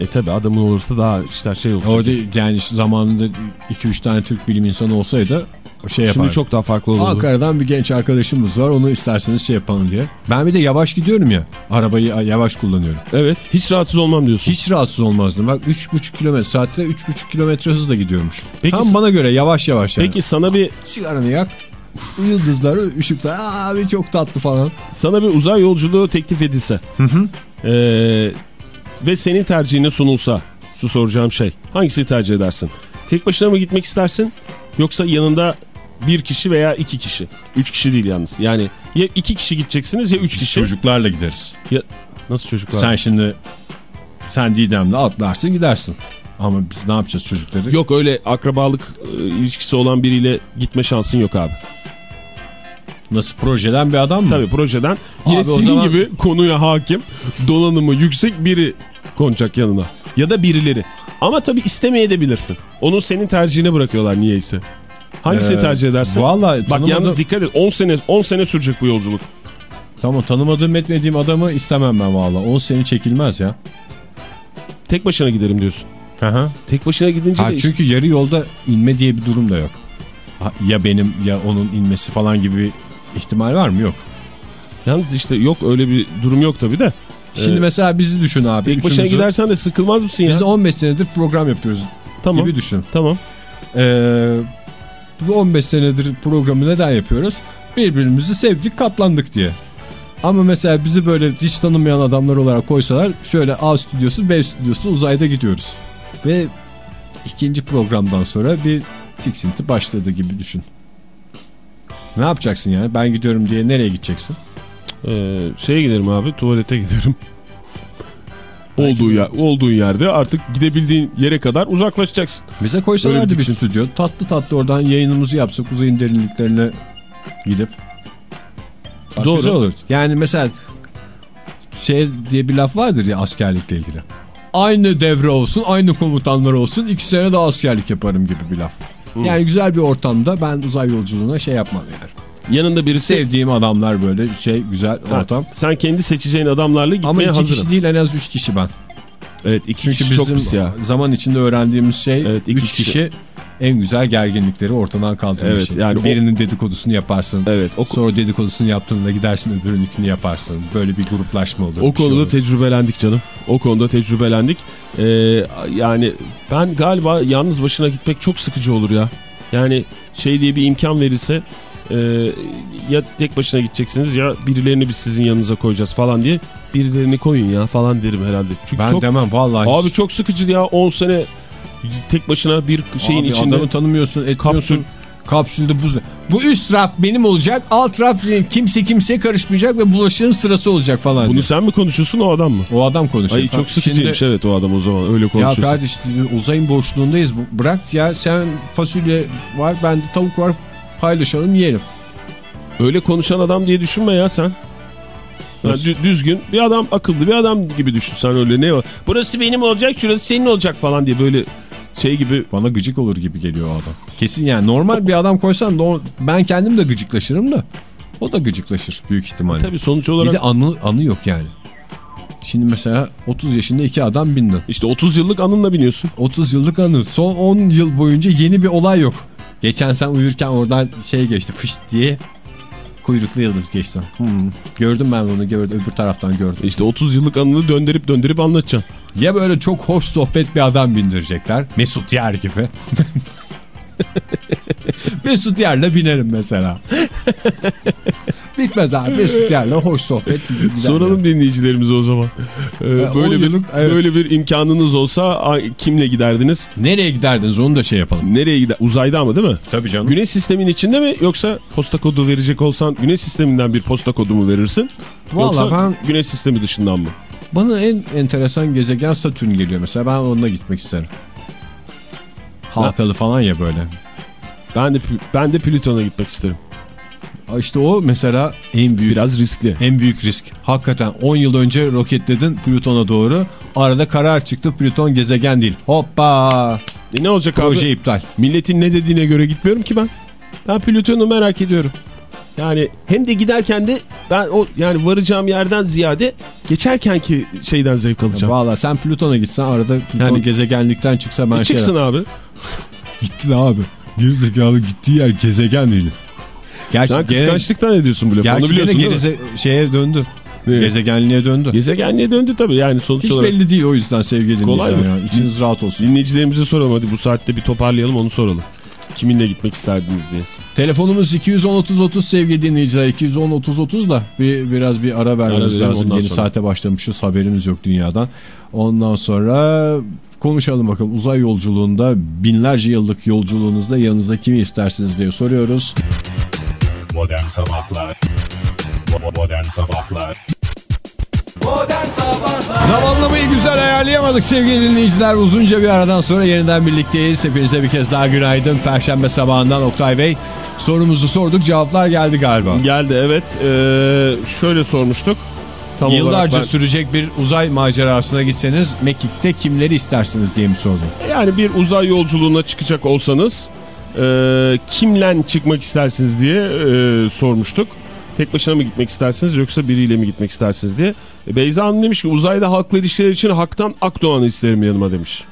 E tabi adamın olursa daha işler şey olur. Orada yani zamanında 2-3 tane Türk bilim insanı olsaydı o şey yapar. Şimdi çok daha farklı olurdu. Ankara'dan bir genç arkadaşımız var onu isterseniz şey yapalım diye. Ben bir de yavaş gidiyorum ya arabayı yavaş kullanıyorum. Evet hiç rahatsız olmam diyorsun. Hiç rahatsız olmazdım. Bak 3,5 kilometre saatte 3,5 kilometre hızla gidiyormuş. Peki- Tam bana göre yavaş yavaş yani. Peki sana bir Sigaranı yak. Yıldızlar, ışıklar abi çok tatlı falan. sana bir uzay yolculuğu teklif edilse. Ee, ve senin tercihine sunulsa şu soracağım şey. Hangisini tercih edersin? Tek başına mı gitmek istersin? Yoksa yanında bir kişi veya iki kişi. Üç kişi değil yalnız. Yani ya iki kişi gideceksiniz ya üç Biz kişi. çocuklarla gideriz. Ya, nasıl çocuklar? Sen şimdi sen Didem'le atlarsın gidersin. Ama biz ne yapacağız çocukları? Yok öyle akrabalık e, ilişkisi olan biriyle gitme şansın yok abi. Nasıl projeden bir adam mı? Tabii projeden. Yine Abi senin zaman- gibi konuya hakim, donanımı yüksek biri konacak yanına. Ya da birileri. Ama tabii istemeyebilirsin. Onu senin tercihine bırakıyorlar niyeyse. Hangisini Ee, tercih edersin? Vallahi Bak tanımadığım- yalnız dikkat et. 10 sene 10 sene sürecek bu yolculuk. Tamam tanımadığım etmediğim adamı istemem ben valla. O seni çekilmez ya. Tek başına giderim diyorsun. Hı Tek başına gidince Ha, de işte- çünkü yarı yolda inme diye bir durum da yok. Ha, ya benim ya onun inmesi falan gibi ihtimal var mı? Yok. yalnız işte yok öyle bir durum yok tabii de. Şimdi Ee, mesela bizi düşün abi. Tek başına gidersen de sıkılmaz mısın ya? Biz 15 senedir program yapıyoruz tamam. gibi düşün. Tamam. Ee, bu 15 senedir programı neden yapıyoruz? Birbirimizi sevdik katlandık diye. Ama mesela bizi böyle hiç tanımayan adamlar olarak koysalar şöyle A stüdyosu B stüdyosu uzayda gidiyoruz. Ve ikinci programdan sonra bir tiksinti başladı gibi düşün. Ne yapacaksın yani? Ben gidiyorum diye nereye gideceksin? Ee, şeye giderim abi tuvalete giderim. Olduğu, yer, olduğun yerde artık gidebildiğin yere kadar uzaklaşacaksın. Bize koysalardı bir stüdyo. Tatlı tatlı oradan yayınımızı yapsak uzayın derinliklerine gidip. Bak Doğru. Güzel olur. Yani mesela şey diye bir laf vardır ya askerlikle ilgili. Aynı devre olsun, aynı komutanlar olsun, iki sene daha askerlik yaparım gibi bir laf. Yani güzel bir ortamda ben uzay yolculuğuna şey yapmam yani. Yanında birisi Sevdiğim adamlar böyle şey güzel Ha, ortam. Sen kendi seçeceğin adamlarla gitmeye Ama iki hazırım. kişi değil en az üç kişi ben. Evet iki Çünkü kişi bizim çok pis ya. zaman içinde öğrendiğimiz şey Evet, iki üç kişi. kişi. en güzel gerginlikleri ortadan kaldırma Evet, şey. yani o- Birinin dedikodusunu yaparsın. Evet o, Sonra dedikodusunu yaptığında gidersin öbürününkini yaparsın. Böyle bir gruplaşma olur. o şey konuda olur. tecrübelendik canım. O konuda tecrübelendik. Ee, yani ben galiba yalnız başına gitmek çok sıkıcı olur ya. Yani şey diye bir imkan verilse e, ya tek başına gideceksiniz ya birilerini biz sizin yanınıza koyacağız falan diye birilerini koyun ya falan derim herhalde. Çünkü ben çok, demem vallahi. Abi hiç. çok sıkıcı ya 10 sene tek başına bir şeyin Abi içinde. Adamı tanımıyorsun etmiyorsun. Kapsül. Kapsülde buz. Bu üst raf benim olacak. Alt raf kimse kimseye karışmayacak ve bulaşığın sırası olacak falan. Bunu diyor. sen mi konuşuyorsun o adam mı? O adam konuşuyor. Ay çok Şimdi- sıkıcıymış evet o adam o zaman öyle Ya konuşuyorsun. kardeş uzayın boşluğundayız. Bırak ya sen fasulye var bende tavuk var paylaşalım yiyelim. Öyle konuşan adam diye düşünme ya sen. Ya Nasıl? dü- düzgün bir adam akıllı bir adam gibi düşün sen öyle ne var. Burası benim olacak şurası senin olacak falan diye böyle şey gibi. Bana gıcık olur gibi geliyor o adam. Kesin yani normal bir adam koysan ben kendim de gıcıklaşırım da o da gıcıklaşır büyük ihtimalle. Tabii sonuç bir olarak de anı, anı yok yani. Şimdi mesela 30 yaşında iki adam bindin. İşte 30 yıllık anınla biniyorsun. 30 yıllık anı. Son 10 yıl boyunca yeni bir olay yok. Geçen sen uyurken oradan şey geçti fış diye kuyruklu yıldız geçti. Hmm. Gördüm ben onu gördüm öbür taraftan gördüm. İşte 30 yıllık anını döndürüp döndürüp anlatacaksın. Ya böyle çok hoş sohbet bir adam bindirecekler. Mesut Yer gibi. [LAUGHS] Mesut Yer'le binerim mesela. [LAUGHS] Bitmez abi [LAUGHS] Mesut Yer'le hoş sohbet. Soralım dinleyicilerimize o zaman. Ee, böyle bir yıllık, evet. böyle bir imkanınız olsa kimle giderdiniz? Nereye giderdiniz onu da şey yapalım. Nereye gider? Uzayda ama değil mi? Tabii canım. Güneş sistemin içinde mi yoksa posta kodu verecek olsan güneş sisteminden bir posta kodu mu verirsin? Vallahi yoksa ben- güneş sistemi dışından mı? Bana en enteresan gezegen Satürn geliyor mesela. Ben onunla gitmek isterim. Halkalı falan ya böyle. Ben de ben de Plüton'a gitmek isterim. İşte o mesela en büyük Biraz riskli. en büyük risk. Hakikaten 10 yıl önce roketledin Plüton'a doğru. Arada karar çıktı Plüton gezegen değil. Hoppa! E ne olacak Proje abi? iptal. Milletin ne dediğine göre gitmiyorum ki ben. Ben Plüton'u merak ediyorum. Yani hem de giderken de ben o yani varacağım yerden ziyade geçerken ki şeyden zevk alacağım. Valla sen Plüton'a gitsen arada Plüton Yani- gezegenlikten çıksa ben E şey... çıksın abi. Gittin abi. Gerizekalı gittiği yer gezegen değil. Gerçi, Sen kıskançlıktan ediyorsun bu lafı. Onu biliyorsun gerize, şeye döndü. Ne? Gezegenliğe döndü. Gezegenliğe döndü tabii yani sonuç Hiç olarak. belli değil o yüzden sevgili Kolay mı? Ya. İçiniz rahat olsun. Dinleyicilerimize soralım hadi bu saatte bir toparlayalım onu soralım. Kiminle gitmek isterdiniz diye. Telefonumuz 210-30-30 sevgili dinleyiciler. 210-30-30 da bir, biraz bir ara vermemiz verelim, lazım. Yeni sonra. saate başlamışız haberimiz yok dünyadan. Ondan sonra konuşalım bakalım uzay yolculuğunda binlerce yıllık yolculuğunuzda yanınızda kimi istersiniz diye soruyoruz. Modern Sabahlar Bo- Modern Sabahlar Zamanlamayı güzel ayarlayamadık sevgili dinleyiciler. Uzunca bir aradan sonra yeniden birlikteyiz. Hepinize bir kez daha günaydın. Perşembe sabahından Oktay Bey sorumuzu sorduk. Cevaplar geldi galiba. Geldi evet. Ee, şöyle sormuştuk. Tam Yıllarca ben- sürecek bir uzay macerasına gitseniz Mekik'te kimleri istersiniz diye mi sordum? Yani bir uzay yolculuğuna çıkacak olsanız e, kimle çıkmak istersiniz diye e, sormuştuk. Tek başına mı gitmek istersiniz yoksa biriyle mi gitmek istersiniz diye. E, Beyza Hanım demiş ki uzayda halkla ilişkiler için Hak'tan Akdoğan'ı isterim yanıma demiş.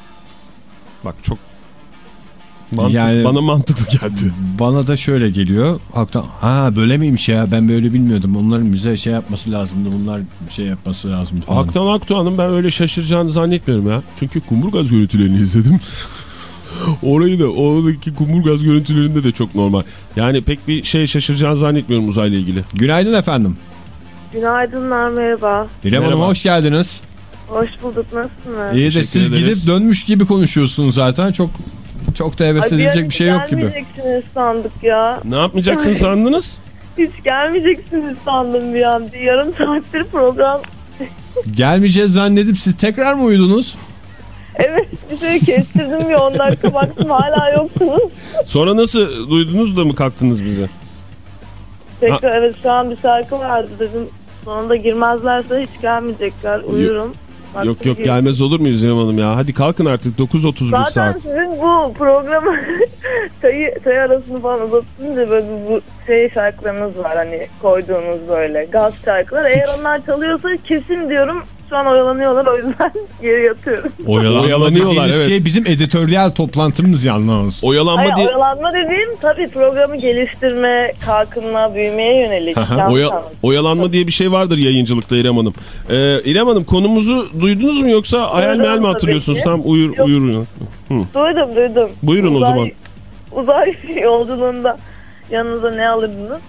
Bak çok mantık, Yani- bana mantıklı geldi. Bana da şöyle geliyor. Haktan ha böyle miymiş ya ben böyle bilmiyordum. Onların bize şey yapması lazımdı. Bunlar şey yapması lazımdı falan. Hak'tan Akdoğan'ın ben öyle şaşıracağını zannetmiyorum ya. Çünkü kumburgaz görüntülerini izledim. Orayı da oradaki kumburgaz görüntülerinde de çok normal. Yani pek bir şey şaşıracağını zannetmiyorum uzayla ilgili. Günaydın efendim. Günaydınlar merhaba. İrem Hanım Merhaba. hoş geldiniz. Hoş bulduk nasılsınız? İyi de Teşekkür siz ederiz. gidip dönmüş gibi konuşuyorsunuz zaten. Çok çok da heves Ay, edilecek bir şey yok gibi. Gelmeyeceksiniz sandık ya. Ne yapmayacaksın sandınız? Hiç gelmeyeceksiniz sandım bir an. Bir yarım saattir program. Gelmeyeceğiz zannedip siz tekrar mı uyudunuz? Evet bir şey kestirdim bir 10 dakika baktım hala yoksunuz. Sonra nasıl duydunuz da mı kalktınız bize? Tekrar evet şu an bir şarkı vardı dedim. Sonunda girmezlerse hiç gelmeyecekler. Uyurum. Yok yok ki- gelmez olur muyuz İrem Hanım ya? Hadi kalkın artık 9.31 Zaten saat. sizin bu programı [LAUGHS] çayı, çay arasını falan uzatınca böyle bu şey şarkılarınız var hani koyduğunuz böyle gaz şarkılar. Eğer onlar çalıyorsa kesin diyorum şu an oyalanıyorlar o yüzden [LAUGHS] geri yatıyorum. Oyalanma Oyalanıyorlar, dediğiniz evet. şey bizim editoryal toplantımız yalnız. Oyalanma Hayır, diye... oyalanma dediğim tabii programı geliştirme, kalkınma, büyümeye yönelik. Oya- oyalanma diye bir şey vardır yayıncılıkta İrem Hanım. Ee, İrem Hanım konumuzu duydunuz mu yoksa hayal meyal mi hatırlıyorsunuz? ki. Tam uyur, Yok. uyurun. Duydum duydum. Buyurun o Uzay- zaman. Uzay [LAUGHS] yolculuğunda yanınıza ne alırdınız?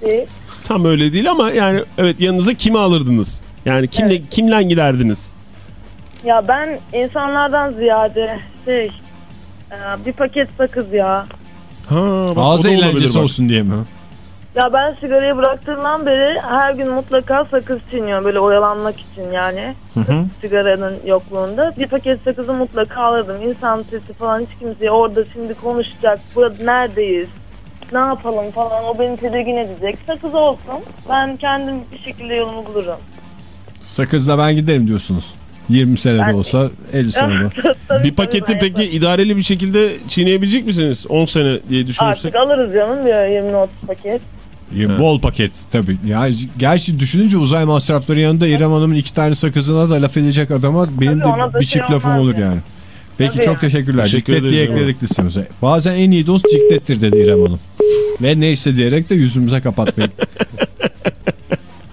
Şey, Tam öyle değil ama yani evet yanınıza kimi alırdınız? Yani kimle kimle giderdiniz? Ya ben insanlardan ziyade şey e, bir paket sakız ya. Ha, bak, Ağız eğlencesi bak. olsun diye mi? Ya ben sigarayı bıraktığımdan beri her gün mutlaka sakız çiğniyorum böyle oyalanmak için yani. Sigaranın yokluğunda. Bir paket sakızı mutlaka alırdım. İnsan sesi falan hiç kimseye orada şimdi konuşacak. Burada neredeyiz? Ne yapalım falan o beni tedirgin edecek. Sakız olsun. Ben kendim bir şekilde yolumu bulurum. Sakızla ben giderim diyorsunuz. 20 senede Ben- olsa 50 senede. [LAUGHS] Bir paketi peki idareli bir şekilde çiğneyebilecek misiniz? 10 sene diye düşünürsek. Artık alırız canım diyor 20-30 paket. Ya, Bol paket tabii. Yani gerçi düşününce uzay masrafları yanında İrem Hanım'ın iki tane sakızına da laf edecek adama benim Tabii, de bir şey çift lafım olmaz olur yani. yani. Peki Tabii çok yani. teşekkürler. Teşekkür Ciklet diye ekledik listemize. Bazen en iyi dost ciklettir dedi İrem Hanım. Ve neyse diyerek de yüzümüze kapatmayın. [LAUGHS]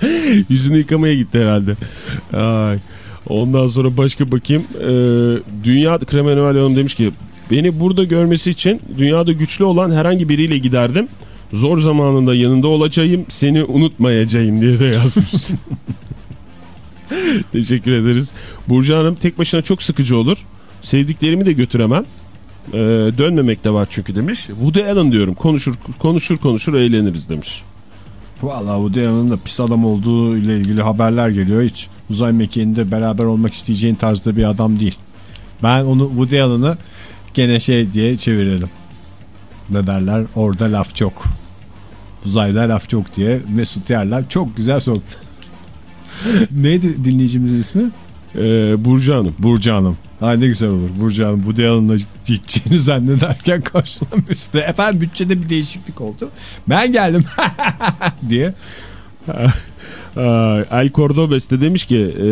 [LAUGHS] Yüzünü yıkamaya gitti herhalde. Ay. Ondan sonra başka bakayım. Ee, Dünya Krem Emanuel Hanım demiş ki beni burada görmesi için dünyada güçlü olan herhangi biriyle giderdim. Zor zamanında yanında olacağım seni unutmayacağım diye de yazmış. [LAUGHS] Teşekkür ederiz. Burcu Hanım tek başına çok sıkıcı olur. Sevdiklerimi de götüremem. Ee, dönmemek de var çünkü demiş. Woody Allen diyorum. Konuşur konuşur konuşur eğleniriz demiş. Valla Woody Allen'ın da pis adam olduğu ile ilgili haberler geliyor. Hiç uzay mekiğinde beraber olmak isteyeceğin tarzda bir adam değil. Ben onu Woody Allen'ı gene şey diye çevirelim. Ne derler? Orada laf çok. Uzayda laf çok diye Mesut Yerler çok güzel sok. [LAUGHS] Neydi dinleyicimizin ismi? Ee, Burcu Hanım. Burcu Hanım. Ay ne güzel olur. Burcu Hanım Woody Allen'la gideceğini [LAUGHS] zannederken karşılanmıştı. Efendim bütçede bir değişiklik oldu. Ben geldim [LAUGHS] diye. Aa, El Cordobes de demiş ki e,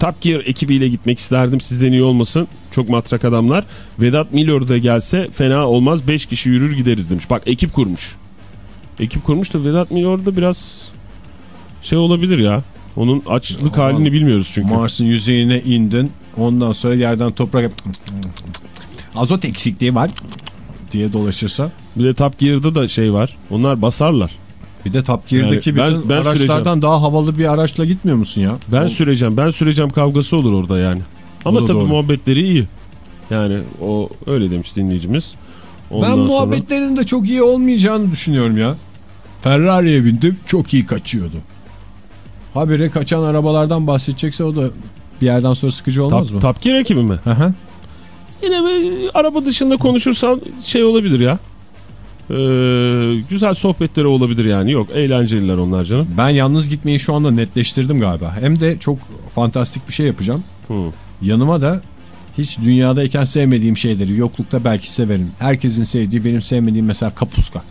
Top Gear ekibiyle gitmek isterdim sizden iyi olmasın. Çok matrak adamlar. Vedat Milor da gelse fena olmaz. 5 kişi yürür gideriz demiş. Bak ekip kurmuş. Ekip kurmuş da Vedat Milor da biraz şey olabilir ya. Onun açlık Aman. halini bilmiyoruz çünkü. Mars'ın yüzeyine indin. Ondan sonra yerden toprak azot eksikliği var diye dolaşırsa. Bir de Top Gear'da da şey var. Onlar basarlar. Bir de Top Gear'daki Yani ben- ben araçlardan süreceğim. daha havalı bir araçla gitmiyor musun ya? Ben O- süreceğim ben süreceğim kavgası olur orada yani. Ama tabii doğru. muhabbetleri iyi. Yani o öyle demiş dinleyicimiz. Ondan ben sonra- muhabbetlerin de çok iyi olmayacağını düşünüyorum ya. Ferrari'ye bindim çok iyi kaçıyordu. Habire kaçan arabalardan bahsedecekse o da bir yerden sonra sıkıcı olmaz Top, mı? Top Gear ekibi mi? Hı hı. Yine bir araba dışında konuşursan şey olabilir ya. Ee, güzel sohbetleri olabilir yani. Yok eğlenceliler onlar canım. Ben yalnız gitmeyi şu anda netleştirdim galiba. Hem de çok fantastik bir şey yapacağım. Hı. Yanıma da hiç dünyadayken sevmediğim şeyleri yoklukta belki severim. Herkesin sevdiği benim sevmediğim mesela kapuska.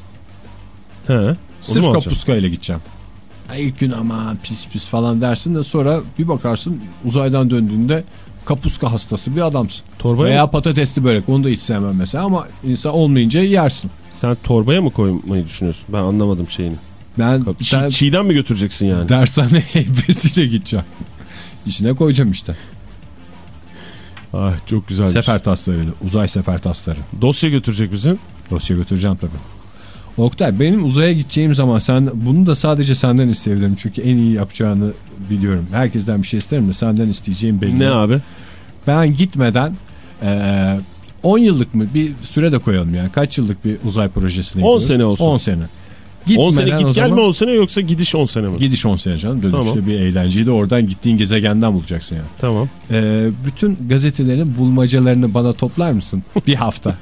He. Sırf kapuska ile gideceğim. Ay ilk gün ama pis pis falan dersin de sonra bir bakarsın uzaydan döndüğünde kapuska hastası bir adamsın. Torbaya Veya mı? patatesli börek onu da hiç sevmem mesela ama insan olmayınca yersin. Sen torbaya mı koymayı düşünüyorsun? Ben anlamadım şeyini. Ben Çiğ, ben çiğden mi götüreceksin yani? dershane [LAUGHS] heybesiyle gideceğim. İçine koyacağım işte. Ah çok güzelmiş. Sefer taslarıyla uzay sefer tasları. Dosya götürecek bizim. Dosya götüreceğim tabii. Oktay benim uzaya gideceğim zaman sen bunu da sadece senden isteyebilirim. Çünkü en iyi yapacağını biliyorum. Herkesten bir şey isterim de senden isteyeceğim belli. Ne abi? Ben gitmeden eee 10 yıllık mı bir süre de koyalım yani. Kaç yıllık bir uzay projesine 10 gidiyoruz? sene olsun. 10 sene. 10 sene Gitmeden git gelme zaman- 10 sene yoksa gidiş 10 sene mi? Gidiş 10 sene canım. Dönüşte Tamam. bir eğlenceyi de oradan gittiğin gezegenden bulacaksın yani. Tamam. Ee, bütün gazetelerin bulmacalarını bana toplar mısın? Bir hafta.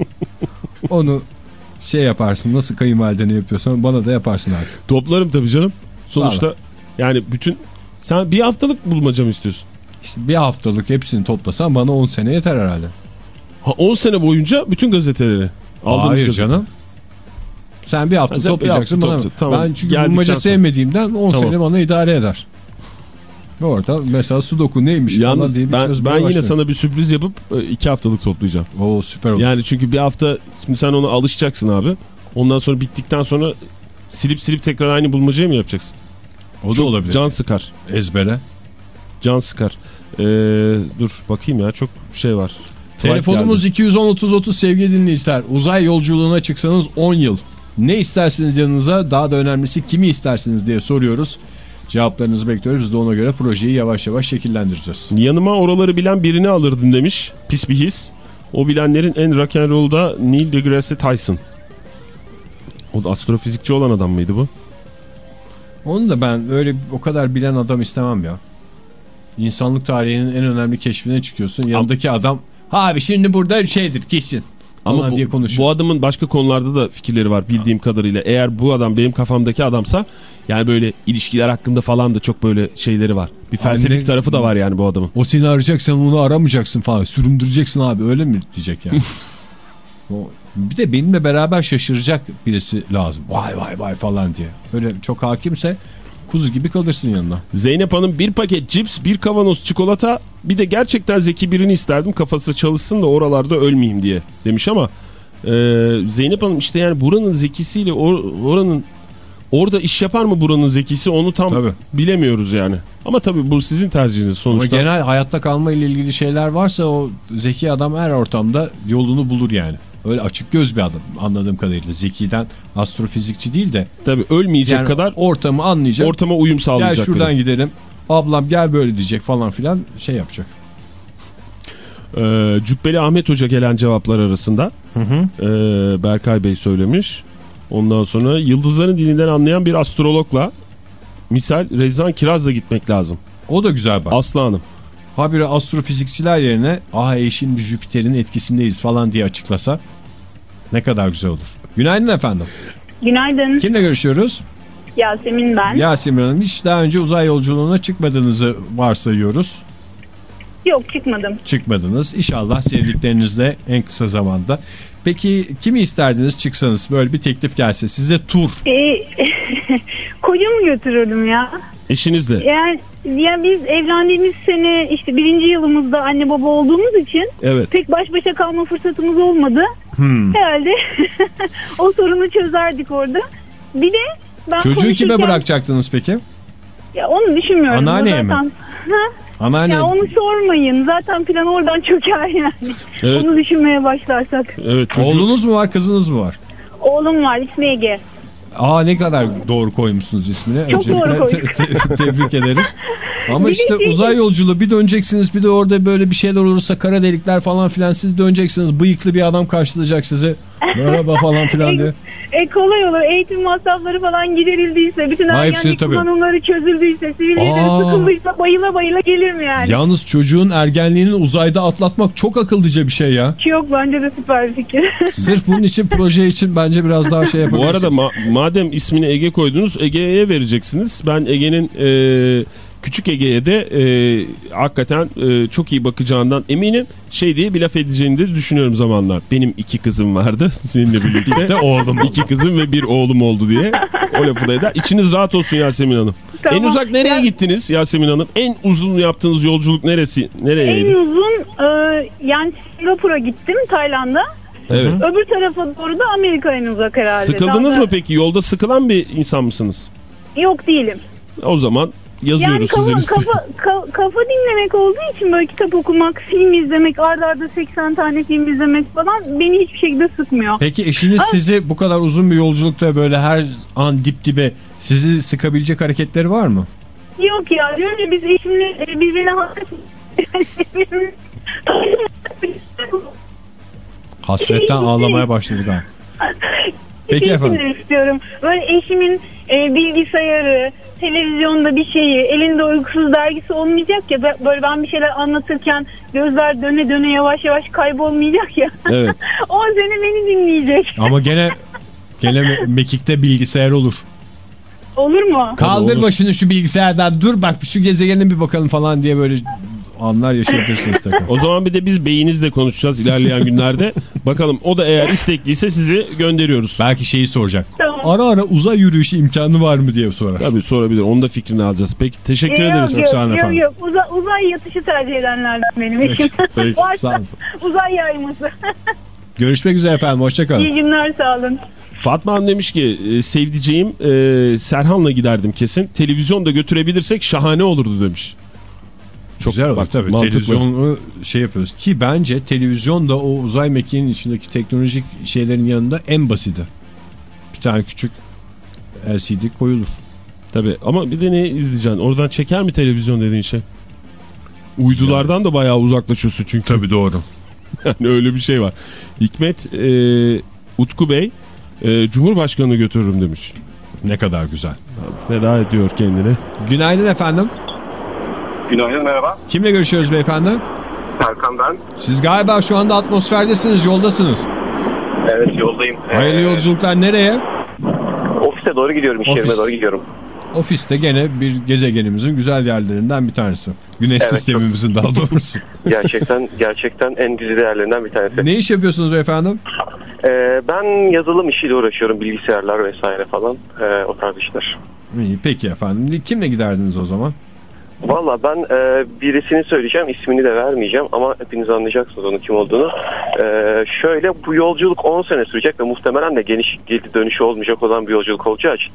[LAUGHS] Onu şey yaparsın nasıl kayınvalidene yapıyorsan bana da yaparsın artık. Toplarım tabii canım. Sonuçta yani bütün sen bir haftalık bulmaca mı istiyorsun? İşte bir haftalık hepsini toplasan bana 10 sene yeter herhalde. Ha 10 sene boyunca bütün gazeteleri. Aldığımız Hayır gazete. canım. Sen bir hafta bir toplayacaksın hafta bana. topla, tamam. Ben çünkü Geldikten bulmaca sonra. sevmediğimden 10 Tamam. sene bana idare eder. Orada mesela sudoku neymiş falan Yalnız diye bir ben, ben yine sana bir sürpriz yapıp 2 haftalık toplayacağım. Oo süper olur. Yani çünkü bir hafta şimdi sen ona alışacaksın abi. Ondan sonra bittikten sonra silip silip tekrar aynı bulmacayı mı yapacaksın? o da Çok olabilir. Can sıkar. Ezbere. Can sıkar. Ee, dur bakayım ya çok şey var. Telefonumuz 210 30 30 sevgili dinleyiciler. Uzay yolculuğuna çıksanız 10 yıl. Ne istersiniz yanınıza? Daha da önemlisi kimi istersiniz diye soruyoruz. Cevaplarınızı bekliyoruz. Biz de ona göre projeyi yavaş yavaş şekillendireceğiz. Yanıma oraları bilen birini alırdım demiş. Pis bir his. O bilenlerin en rock'n'roll'da Neil deGrasse Tyson. O da astrofizikçi olan adam mıydı bu? Onu da ben öyle o kadar bilen adam istemem ya. İnsanlık tarihinin en önemli keşfine çıkıyorsun. Yanındaki adam abi şimdi burada şeydir kesin. Ama bu, diye konuşuyor. bu adamın başka konularda da fikirleri var bildiğim kadarıyla. Eğer bu adam benim kafamdaki adamsa yani böyle ilişkiler hakkında falan da çok böyle şeyleri var. Bir felsefik Anne- tarafı da var yani bu adamın. O seni arayacak sen onu aramayacaksın falan. Süründüreceksin abi öyle mi diyecek yani. [LAUGHS] Bir de benimle beraber şaşıracak birisi lazım. Vay vay vay falan diye. Öyle çok hakimse kuzu gibi kalırsın yanına. Zeynep Hanım bir paket cips, bir kavanoz çikolata, bir de gerçekten zeki birini isterdim kafası çalışsın da oralarda ölmeyeyim diye demiş ama e, Zeynep Hanım işte yani buranın zekisiyle or- oranın orada iş yapar mı buranın zekisi onu tam Tabii. bilemiyoruz yani. Ama tabii bu sizin tercihiniz Ama sonuçta. genel hayatta kalma ile ilgili şeyler varsa o zeki adam her ortamda yolunu bulur yani. Öyle açık göz bir adam anladığım kadarıyla. Zekiden astrofizikçi değil de Tabii ölmeyecek yani kadar ortamı anlayacak. ortama uyum gel sağlayacak. şuradan kadar. gidelim. Ablam gel böyle diyecek falan filan şey yapacak. Ee, Cübbeli Ahmet Hoca gelen cevaplar arasında ee, Berkay Bey söylemiş. Ondan sonra yıldızların dilinden anlayan bir astrologla misal Rezan Kiraz'la gitmek lazım. O da güzel bak. Aslı Hanım. Habire astrofizikçiler yerine aha e şimdi Jüpiter'in etkisindeyiz falan diye açıklasa ne kadar güzel olur. Günaydın efendim. Günaydın. Kimle görüşüyoruz? Yasemin ben. Yasemin Hanım hiç daha önce uzay yolculuğuna çıkmadığınızı varsayıyoruz. Yok çıkmadım. Çıkmadınız. İnşallah sevdiklerinizle en kısa zamanda. Peki kimi isterdiniz çıksanız böyle bir teklif gelse size tur. Ee, [LAUGHS] kocamı götürürdüm ya. Eşinizle. Yani ya biz evlendiğimiz sene işte birinci yılımızda anne baba olduğumuz için Evet. pek baş başa kalma fırsatımız olmadı. Hmm. Herhalde [LAUGHS] o sorunu çözerdik orada. Bir de ben Çocuğu kime konuşurken- bırakacaktınız peki? Ya onu düşünmüyorum. Anneanneye mi? zaten... Ha? Anneanne. Ya onu sormayın. Zaten plan oradan çöker yani. Evet. Onu düşünmeye başlarsak. Evet çocuğu. Oğlunuz mu var kızınız mı var? Oğlum var ismi Ege. Aa ne kadar doğru koymuşsunuz ismini. Çok doğru koyduk. te- te- tebrik ederiz. [LAUGHS] Ama Bir işte şey- uzay yolculuğu bir döneceksiniz bir de orada böyle bir şeyler olursa kara delikler falan filan siz döneceksiniz. Bıyıklı bir adam karşılayacak sizi. Merhaba falan filan diye. E kolay olur. Eğitim masrafları falan giderildiyse, bütün ergenlik kullanımları çözüldüyse, sivilceleri Aa. sıkıldıysa bayıla bayıla gelir mi yani? Yalnız çocuğun ergenliğini uzayda atlatmak çok akıllıca bir şey ya. Yok bence de süper bir fikir. [LAUGHS] Sırf bunun için proje için bence biraz daha şey Bu yapabilirsiniz. arada ma- madem ismini Ege koydunuz Ege'ye vereceksiniz. Ben Ege'nin e, küçük Ege'ye de e, hakikaten e, çok iyi bakacağından eminim. Şey diye bir laf edeceğini de düşünüyorum zamanlar. Benim iki kızım vardı [LAUGHS] seninle birlikte. de oğlum. İki kızım ve bir oğlum oldu diye. O lafı da eder. İçiniz rahat olsun Yasemin Hanım. Tamam. En uzak nereye Ya- gittiniz Yasemin Hanım? En uzun yaptığınız yolculuk neresi? en Nereyeydi? uzun e, yani Singapur'a gittim Tayland'a. Evet. Öbür tarafa doğru da Amerika en uzak herhalde. Sıkıldınız Daha da- mı peki? Yolda sıkılan bir insan mısınız? Yok değilim. O zaman Yani yazıyoruz kafa, size listeye. kafa, ka- kafa dinlemek olduğu için böyle kitap okumak, film izlemek, arda arda 80 tane film izlemek falan beni hiçbir şekilde sıkmıyor. Peki eşiniz sizi bu kadar uzun bir yolculukta böyle her an dip dibe sizi sıkabilecek hareketleri var mı? Yok ya ya biz eşimle e, birbirine [LAUGHS] Hasretten ağlamaya başladık ha. [LAUGHS] Peki efendim. istiyorum. Böyle eşimin e, bilgisayarı, televizyonda bir şeyi, elinde uykusuz dergisi olmayacak ya. Bö- Böyle ben bir şeyler anlatırken gözler döne döne yavaş yavaş kaybolmayacak ya. Evet. [LAUGHS] o sene beni dinleyecek. Ama gene gene me- mekikte bilgisayar olur. Olur mu? Kaldır olur. başını şu bilgisayardan dur bak şu gezegene bir bakalım falan diye böyle anlar yaşayabilirsiniz. [LAUGHS] O zaman bir de biz beyinizle konuşacağız ilerleyen günlerde. Bakalım o da eğer istekliyse sizi gönderiyoruz. Belki şeyi soracak. Tamam. Ara ara uzay yürüyüşü imkanı var mı diye sorar. Tabii sorabilir. Onun da fikrini alacağız. Peki teşekkür Ee, ederiz. Yok sağ olun yok, efendim. yok, yok. Uza- uzay yatışı tercih edenlerden benim eşim. peki, sağ Varsa olun. uzay yayması. [LAUGHS] Görüşmek üzere efendim hoşçakalın. İyi günler sağ olun. Fatma Hanım demiş ki e, sevdiceğim e, Serhan'la giderdim kesin. Televizyon da götürebilirsek şahane olurdu demiş. Çok Güzel olur bak, tabii. mantıklı. Televizyonu şey yapıyoruz. Ki bence televizyon da o uzay mekiğinin içindeki teknolojik şeylerin yanında en basiti. Tane küçük LCD koyulur. Tabii ama bir de ne izleyeceksin? Oradan çeker mi televizyon dediğin şey? Uydulardan da bayağı uzaklaşıyorsun çünkü. Tabii doğru. [LAUGHS] Yani öyle bir şey var. Hikmet e, Utku Bey e, Cumhurbaşkanı'nı götürürüm demiş. Ne kadar güzel. Feda ediyor kendini. Günaydın efendim. Günaydın merhaba. Kimle görüşüyoruz beyefendi? Serkan ben. Siz galiba şu anda atmosferdesiniz, yoldasınız. Evet yoldayım. Hayırlı Ee, yolculuklar nereye? Ofise doğru gidiyorum. iş Ofis. yerime doğru gidiyorum. Ofiste gene bir gezegenimizin güzel yerlerinden bir tanesi. Güneş Evet, sistemimizin daha doğrusu. [LAUGHS] Gerçekten gerçekten en güzide yerlerinden bir tanesi. ne iş yapıyorsunuz beyefendi? Ee, ben yazılım işiyle uğraşıyorum. Bilgisayarlar vesaire falan. Ee, o tarz işler. İyi, peki efendim. Kimle giderdiniz o zaman? Valla ben e, birisini söyleyeceğim. ismini de vermeyeceğim ama hepiniz anlayacaksınız onun kim olduğunu. Ee, şöyle bu yolculuk 10 sene sürecek ve muhtemelen de geniş geri dönüşü olmayacak olan bir yolculuk olacağı için.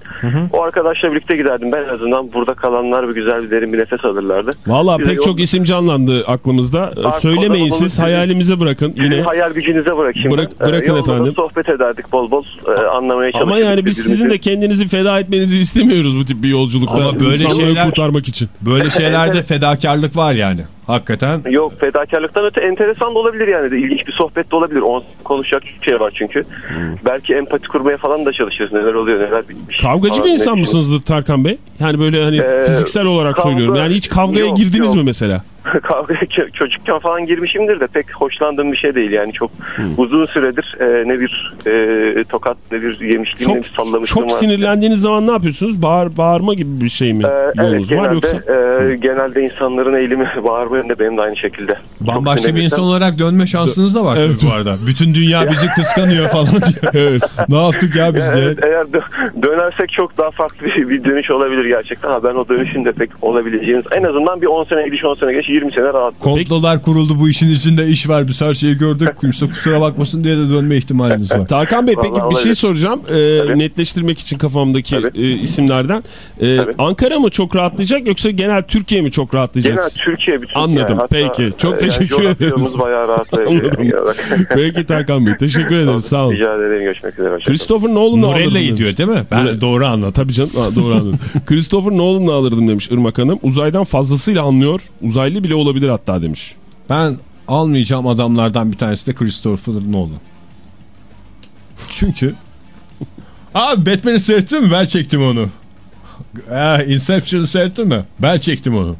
O arkadaşla birlikte giderdim. Ben en azından burada kalanlar bir güzel bir derin bir nefes alırlardı. Valla pek yol- çok isim canlandı aklımızda. Ee, Artık Söylemeyin o zaman siz hayalimize bırakın. Yine... Hayal gücünüze bırakayım. Bırak- ben. Ee, bırakın da efendim. sohbet ederdik bol bol. e, anlamaya çalışırdık. Ama yani biz sizin de kendinizi feda etmenizi istemiyoruz bu tip bir yolculukta. Ama böyle İnsanları şeyler- kurtarmak için. Böyle şeylerde fedakarlık var yani. Hakikaten. Yok fedakarlıktan öte enteresan da olabilir yani. De, ilginç bir sohbet de olabilir. On, konuşacak çok şey var çünkü. Belki empati kurmaya falan da çalışırız. Neler oluyor neler bitmiş. Kavgacı falan bir ne insan mısınızdır Tarkan Bey? Yani böyle hani Ee, fiziksel olarak kavga- söylüyorum. Yani hiç kavgaya Yok, girdiniz yok. mi mesela? [LAUGHS] Kavgaya ço- çocukken falan girmişimdir de pek hoşlandığım bir şey değil. Yani çok uzun süredir e, ne bir e, tokat ne bir yemişliğim ne Çok bir sallamışlığım çok var. sinirlendiğiniz zaman ne yapıyorsunuz? Bağır, bağırma gibi bir şey mi Ee, evet yolunuz var genelde, yoksa? e, genelde insanların eğilimi [LAUGHS] bağırma yönünde benim de aynı şekilde. Bambaşka bir insan olarak dönme şansınız da var Evet. bu arada. Bütün dünya bizi kıskanıyor falan diye. [LAUGHS] evet. Ne yaptık ya biz diye. evet, eğer dö- dönersek çok daha farklı bir, bir dönüş olabilir gerçekten. Ha, ben o dönüşün de pek olabileceğiniz en azından bir 10 sene gidiş 10 sene geç 20 sene rahat. Komplolar kuruldu bu işin içinde iş var biz her şeyi gördük. [LAUGHS] Kimse kusura bakmasın diye de dönme ihtimaliniz var. Tarkan Bey peki Vallahi bir şey soracağım. Ee, Tabii. netleştirmek için kafamdaki Tabii. e, isimlerden. Ee, Tabii. Ankara mı çok rahatlayacak yoksa genel Türkiye mi çok rahatlayacak? Genel Türkiye bütün. Anladım, Hatta, peki. Çok e, teşekkür ederiz. bayağı. [LAUGHS] Peki Tarkan Bey teşekkür ederiz sağ olun. Rica ederim görüşmek üzere. Christopher Nolan'la alırdım Nurella'yı demiş. diyor değil mi? Ben doğru anladım. Tabii canım doğru anladım. [LAUGHS] Christopher Nolan'la alırdım demiş Irmak Hanım. Uzaydan fazlasıyla anlıyor. Uzaylı bile olabilir hatta demiş. Ben almayacağım adamlardan bir tanesi de Christopher Nolan. Çünkü [LAUGHS] Abi Batman'i seyrettin mi? Ben çektim onu. Ee, Inception'ı seyrettin mi? Ben çektim onu.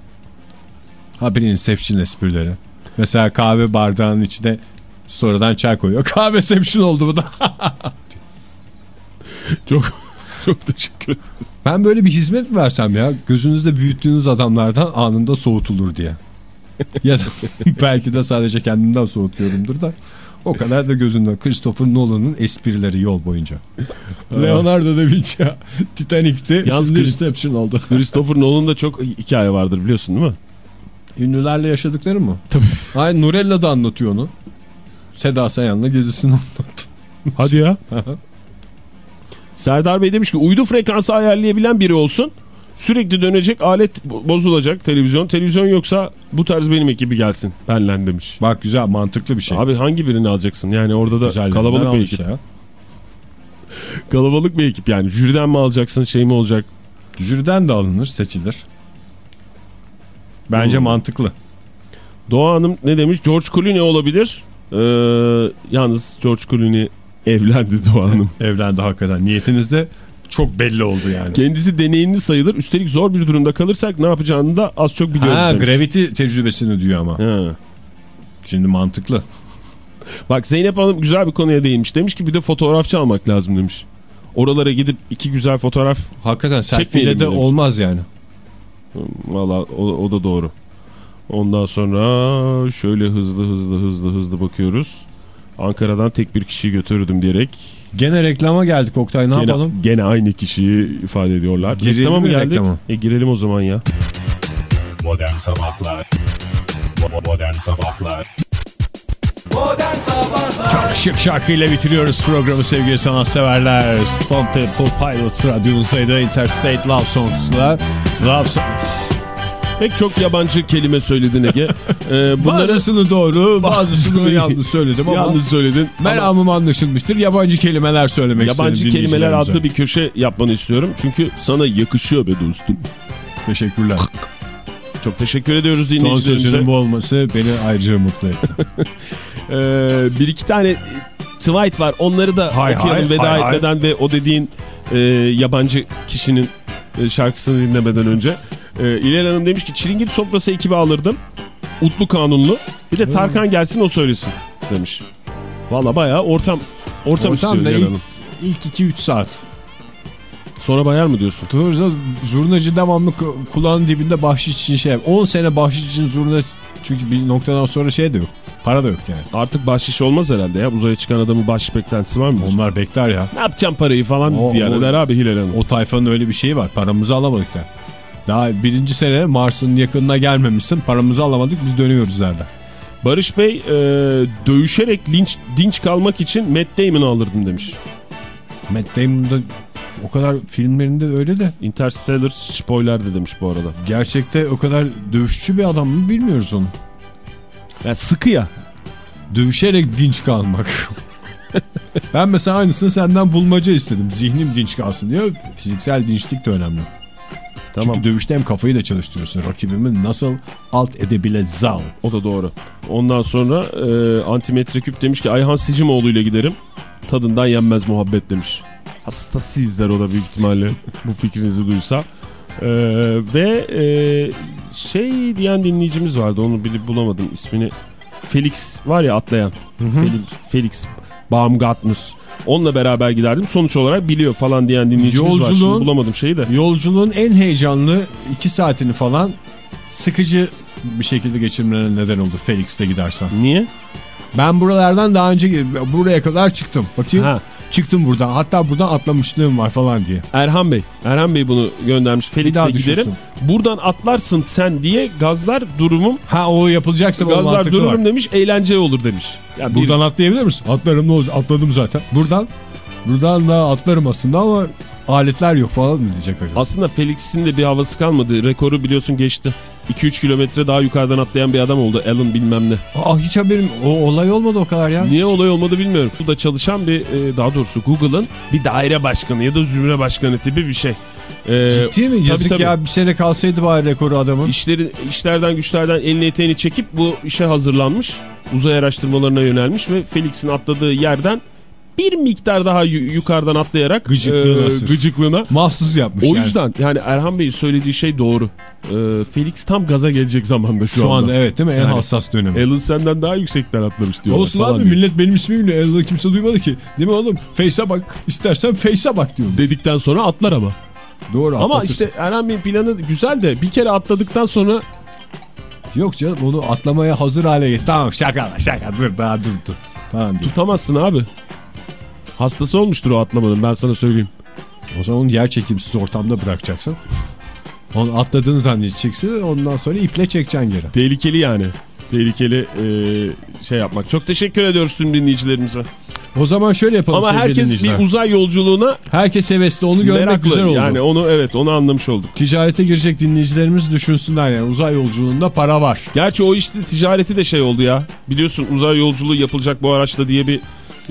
Ha bir Inception esprileri. Mesela kahve bardağının içine sonradan çay koyuyor. [LAUGHS] Kahveception oldu bu da. [LAUGHS] Çok çok teşekkür ederim. ben böyle bir hizmet mi versem ya? Gözünüzde büyüttüğünüz adamlardan anında soğutulur diye. ya da [LAUGHS] belki de sadece kendimden soğutuyorumdur da. O kadar da gözünde. Christopher Nolan'ın esprileri yol boyunca. Leonardo da Vinci. Titanic'ti. Yalnız Şimdi Chris- Inception oldu. Christopher Nolan'da çok hikaye vardır biliyorsun değil mi? Ünlülerle yaşadıkları mı? Tabii. Hayır Nurella da anlatıyor onu. Seda Sayan'la gezisini [LAUGHS] anlattı. Hadi ya. Serdar Bey demiş ki uydu frekansı ayarlayabilen biri olsun. Sürekli dönecek alet bo- bozulacak televizyon. Televizyon yoksa bu tarz benim ekibi gelsin. Benlen demiş. Bak güzel mantıklı bir şey. Abi hangi birini alacaksın? Yani orada da kalabalık al bir ekip. ya. Kalabalık bir ekip yani. Jüriden mi alacaksın şey mi olacak? Jüriden de alınır seçilir. Bence Hmm. mantıklı. Doğa Hanım ne demiş? George Clooney olabilir. Ee, yalnız George Clooney evlendi Doğa Hanım. Evlendi hakikaten. Niyetiniz de çok belli oldu yani. Kendisi deneyimli sayılır. Üstelik zor bir durumda kalırsak ne yapacağını da az çok biliyoruz. Ha demiş. Gravity tecrübesini diyor ama. Ha. Şimdi mantıklı. Bak Zeynep Hanım güzel bir konuya değinmiş. Demiş ki bir de fotoğrafçı almak lazım demiş. Oralara gidip iki güzel fotoğraf. Hakikaten selfie de demiş. olmaz yani. Valla o, o da doğru. Ondan sonra şöyle hızlı hızlı hızlı hızlı bakıyoruz. Ankara'dan tek bir kişiyi götürdüm diyerek. Gene reklama geldik Oktay ne gene, yapalım? Gene aynı kişiyi ifade ediyorlar. Girelim Reklama mı mi geldik? reklama? E, girelim o zaman ya. Modern Sabahlar Modern Sabahlar Çok şık şarkıyla bitiriyoruz programı sevgili sanatseverler. Stone Temple Pilots radyonuzdaydı. Interstate Love Songs'la. Love Song. Pek çok yabancı kelime söyledin Ege. [LAUGHS] Ee, bunları Bazısını doğru bazısını yanlış söyledim ama yanlış söyledin. Ama meramım anlaşılmıştır. Yabancı kelimeler söylemek yabancı istedim kelimeler adlı bir köşe yapmanı istiyorum. Çünkü sana yakışıyor be dostum. Teşekkürler. Çok teşekkür ediyoruz Son dinleyicilerimize. sözünün bu olması beni ayrıca mutlu etti. [LAUGHS] Ee, bir iki tane tweet var. Onları da Hay okuyalım hay, veda hay hay. etmeden ve o dediğin e, yabancı kişinin e, şarkısını dinlemeden önce. E, İlhan Hanım demiş ki Çilingir sofrası ekibi alırdım. Utlu kanunlu. Bir de Tarkan gelsin o söylesin demiş. Valla bayağı ortam ortam, Ortam istiyor ilk, Hanım. ilk 2-3 saat. Sonra bayar mı diyorsun? Zurnacı devamlı ku- kulağın dibinde bahşiş için şey. 10 sene bahşiş için zurna çünkü bir noktadan sonra şey de yok. Para da yok yani. Artık bahşiş olmaz herhalde ya. Uzaya çıkan adamın bahşiş beklentisi var mı? Onlar bekler ya. Ne yapacağım parayı falan O- diye o- der abi Hilal Hanım. O tayfanın öyle bir şeyi var. Paramızı alamadık der. Daha birinci sene Mars'ın yakınına gelmemişsin. Paramızı alamadık biz dönüyoruz derler. Barış Bey e, dövüşerek linç, dinç kalmak için Matt Damon'ı alırdım demiş. Matt Damon'da o kadar filmlerinde öyle de Interstellar spoiler de demiş bu arada. gerçekte o kadar dövüşçü bir adam mı bilmiyoruz onu. Ya sıkı ya. Dövüşerek dinç kalmak. [LAUGHS] ben mesela aynısını senden bulmaca istedim. Zihnim dinç kalsın diyor. Fiziksel dinçlik de önemli. Tamam. Çünkü dövüşte hem kafayı da çalıştırıyorsun. Rakibimi nasıl alt edebileceğim. O da doğru. Ondan sonra e, Antimetre Küp demiş ki Ayhan Sicimoğlu ile giderim. Tadından yenmez muhabbet demiş. Hastasıyız der o da büyük ihtimalle [LAUGHS] bu fikrinizi duysa. E, ve e, şey diyen dinleyicimiz vardı onu bilip bulamadım ismini. Felix var ya atlayan. Felix, Felix Baumgartner. Onunla beraber giderdim. Sonuç olarak biliyor falan diyen dinleyicimiz var. Şimdi Yolculuğun- bulamadım şeyi de. Yolculuğun en heyecanlı iki saatini falan sıkıcı bir şekilde geçirmene neden olur Felix'te gidersen. Niye? Ben buralardan daha önce buraya kadar çıktım. Bakayım Ha. Çıktım buradan. Hatta buradan atlamışlığım var falan diye. Erhan Bey. Erhan Bey bunu göndermiş. Bir daha giderim. Buradan atlarsın sen diye gazlar durumum. Ha o yapılacaksa o Gazlar durumum var. demiş. Eğlence olur demiş. Ya bir- Buradan atlayabilir misin? Atlarım ne olacak? Atladım zaten. Buradan buradan da atlarım aslında ama aletler yok falan mı diyecek acaba? Aslında Felix'in de bir havası kalmadı. Rekoru biliyorsun geçti. 2-3 kilometre daha yukarıdan atlayan bir adam oldu. Alan bilmem ne. Aa, hiç haberim o olay olmadı o kadar ya. Niye olay olmadı bilmiyorum. Burada çalışan bir e, daha doğrusu Google'ın bir daire başkanı ya da zümre başkanı tipi bir şey. E, Ciddi mi? tabii, Yazık tabii. ya bir sene kalsaydı bari rekoru adamın. İşleri, işlerden güçlerden elini eteğini çekip bu işe hazırlanmış. Uzay araştırmalarına yönelmiş ve Felix'in atladığı yerden bir miktar daha yu- yukarıdan atlayarak Gıcıklığına e, gıcıklığına. Mahsus yapmış O yani. yüzden yani Erhan Bey'in söylediği şey doğru. E, Felix tam gaza gelecek zamanda şu, Şu anda. anda evet değil mi? En Yani- hassas dönemi. Alan senden daha yüksekten atlamış diyorlar. Olsun abi diyor. millet benim ismimi bile Elazığ'da kimse duymadı ki. Değil mi oğlum? Face'e bak. İstersen Face'e bak diyorum. Dedikten sonra atlar ama. Doğru Ama işte Erhan Bey'in planı güzel de bir kere atladıktan sonra Yok canım onu atlamaya hazır hale get. Tamam şaka şaka dur daha dur dur. Diyor. tutamazsın abi. Hastası olmuştur o atlamanın ben sana söyleyeyim. O zaman onu yer çekimsiz ortamda bırakacaksın. Onu atladığını zannedeceksin ondan sonra iple çekeceksin geri. Tehlikeli yani. Tehlikeli e, şey yapmak. Çok teşekkür ediyoruz tüm dinleyicilerimize. O zaman şöyle yapalım Ama herkes bir uzay yolculuğuna Herkes hevesli onu görmek meraklı. güzel oldu. Yani onu evet onu anlamış olduk. Ticarete girecek dinleyicilerimiz düşünsünler yani uzay yolculuğunda para var. Gerçi o işte ticareti de şey oldu ya. Biliyorsun uzay yolculuğu yapılacak bu araçla diye bir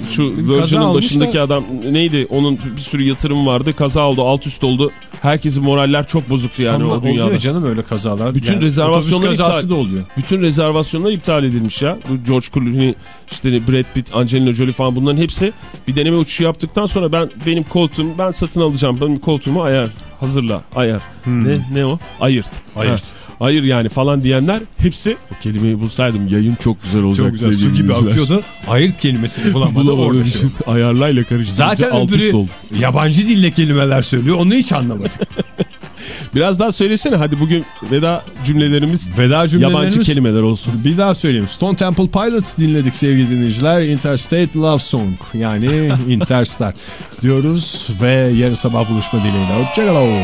şu olmuş başındaki da- adam neydi? Onun bir sürü yatırım vardı. Kaza oldu, alt üst oldu. Herkesin moraller çok bozuktu yani Ama o dünyada. oluyor canım öyle kazalar. Bütün rezervasyonlar otobüs kazası iptal. da oluyor. Bütün rezervasyonlar iptal edilmiş ya. Bu George Clooney, işte Brad Pitt, Angelina Jolie falan bunların hepsi bir deneme uçuşu yaptıktan sonra ben benim koltuğum ben satın alacağım. Benim koltuğumu ayar, hazırla, ayar. Ne ne o? Ayırt. Ayırt. Ha, Hayır yani falan diyenler hepsi o kelimeyi bulsaydım yayın çok güzel olacak. Çok güzel su gibi dinleyiciler. akıyordu. Ayırt kelimesini bulamadı Bulamadım. orada şey. Ayarlayla karıştırınca Zaten alt üst öbürü oldu. yabancı dille kelimeler söylüyor. Onu hiç anlamadık. [LAUGHS] Biraz daha söylesene hadi bugün veda cümlelerimiz Veda cümlelerimiz yabancı kelimeler olsun. Bir daha söyleyeyim. Stone Temple Pilots dinledik sevgili dinleyiciler. Interstate Love Song yani [LAUGHS] Interstar diyoruz ve yarın sabah buluşma dileğiyle. Hoşçakalın.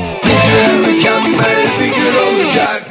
Mükemmel bir gün olacak.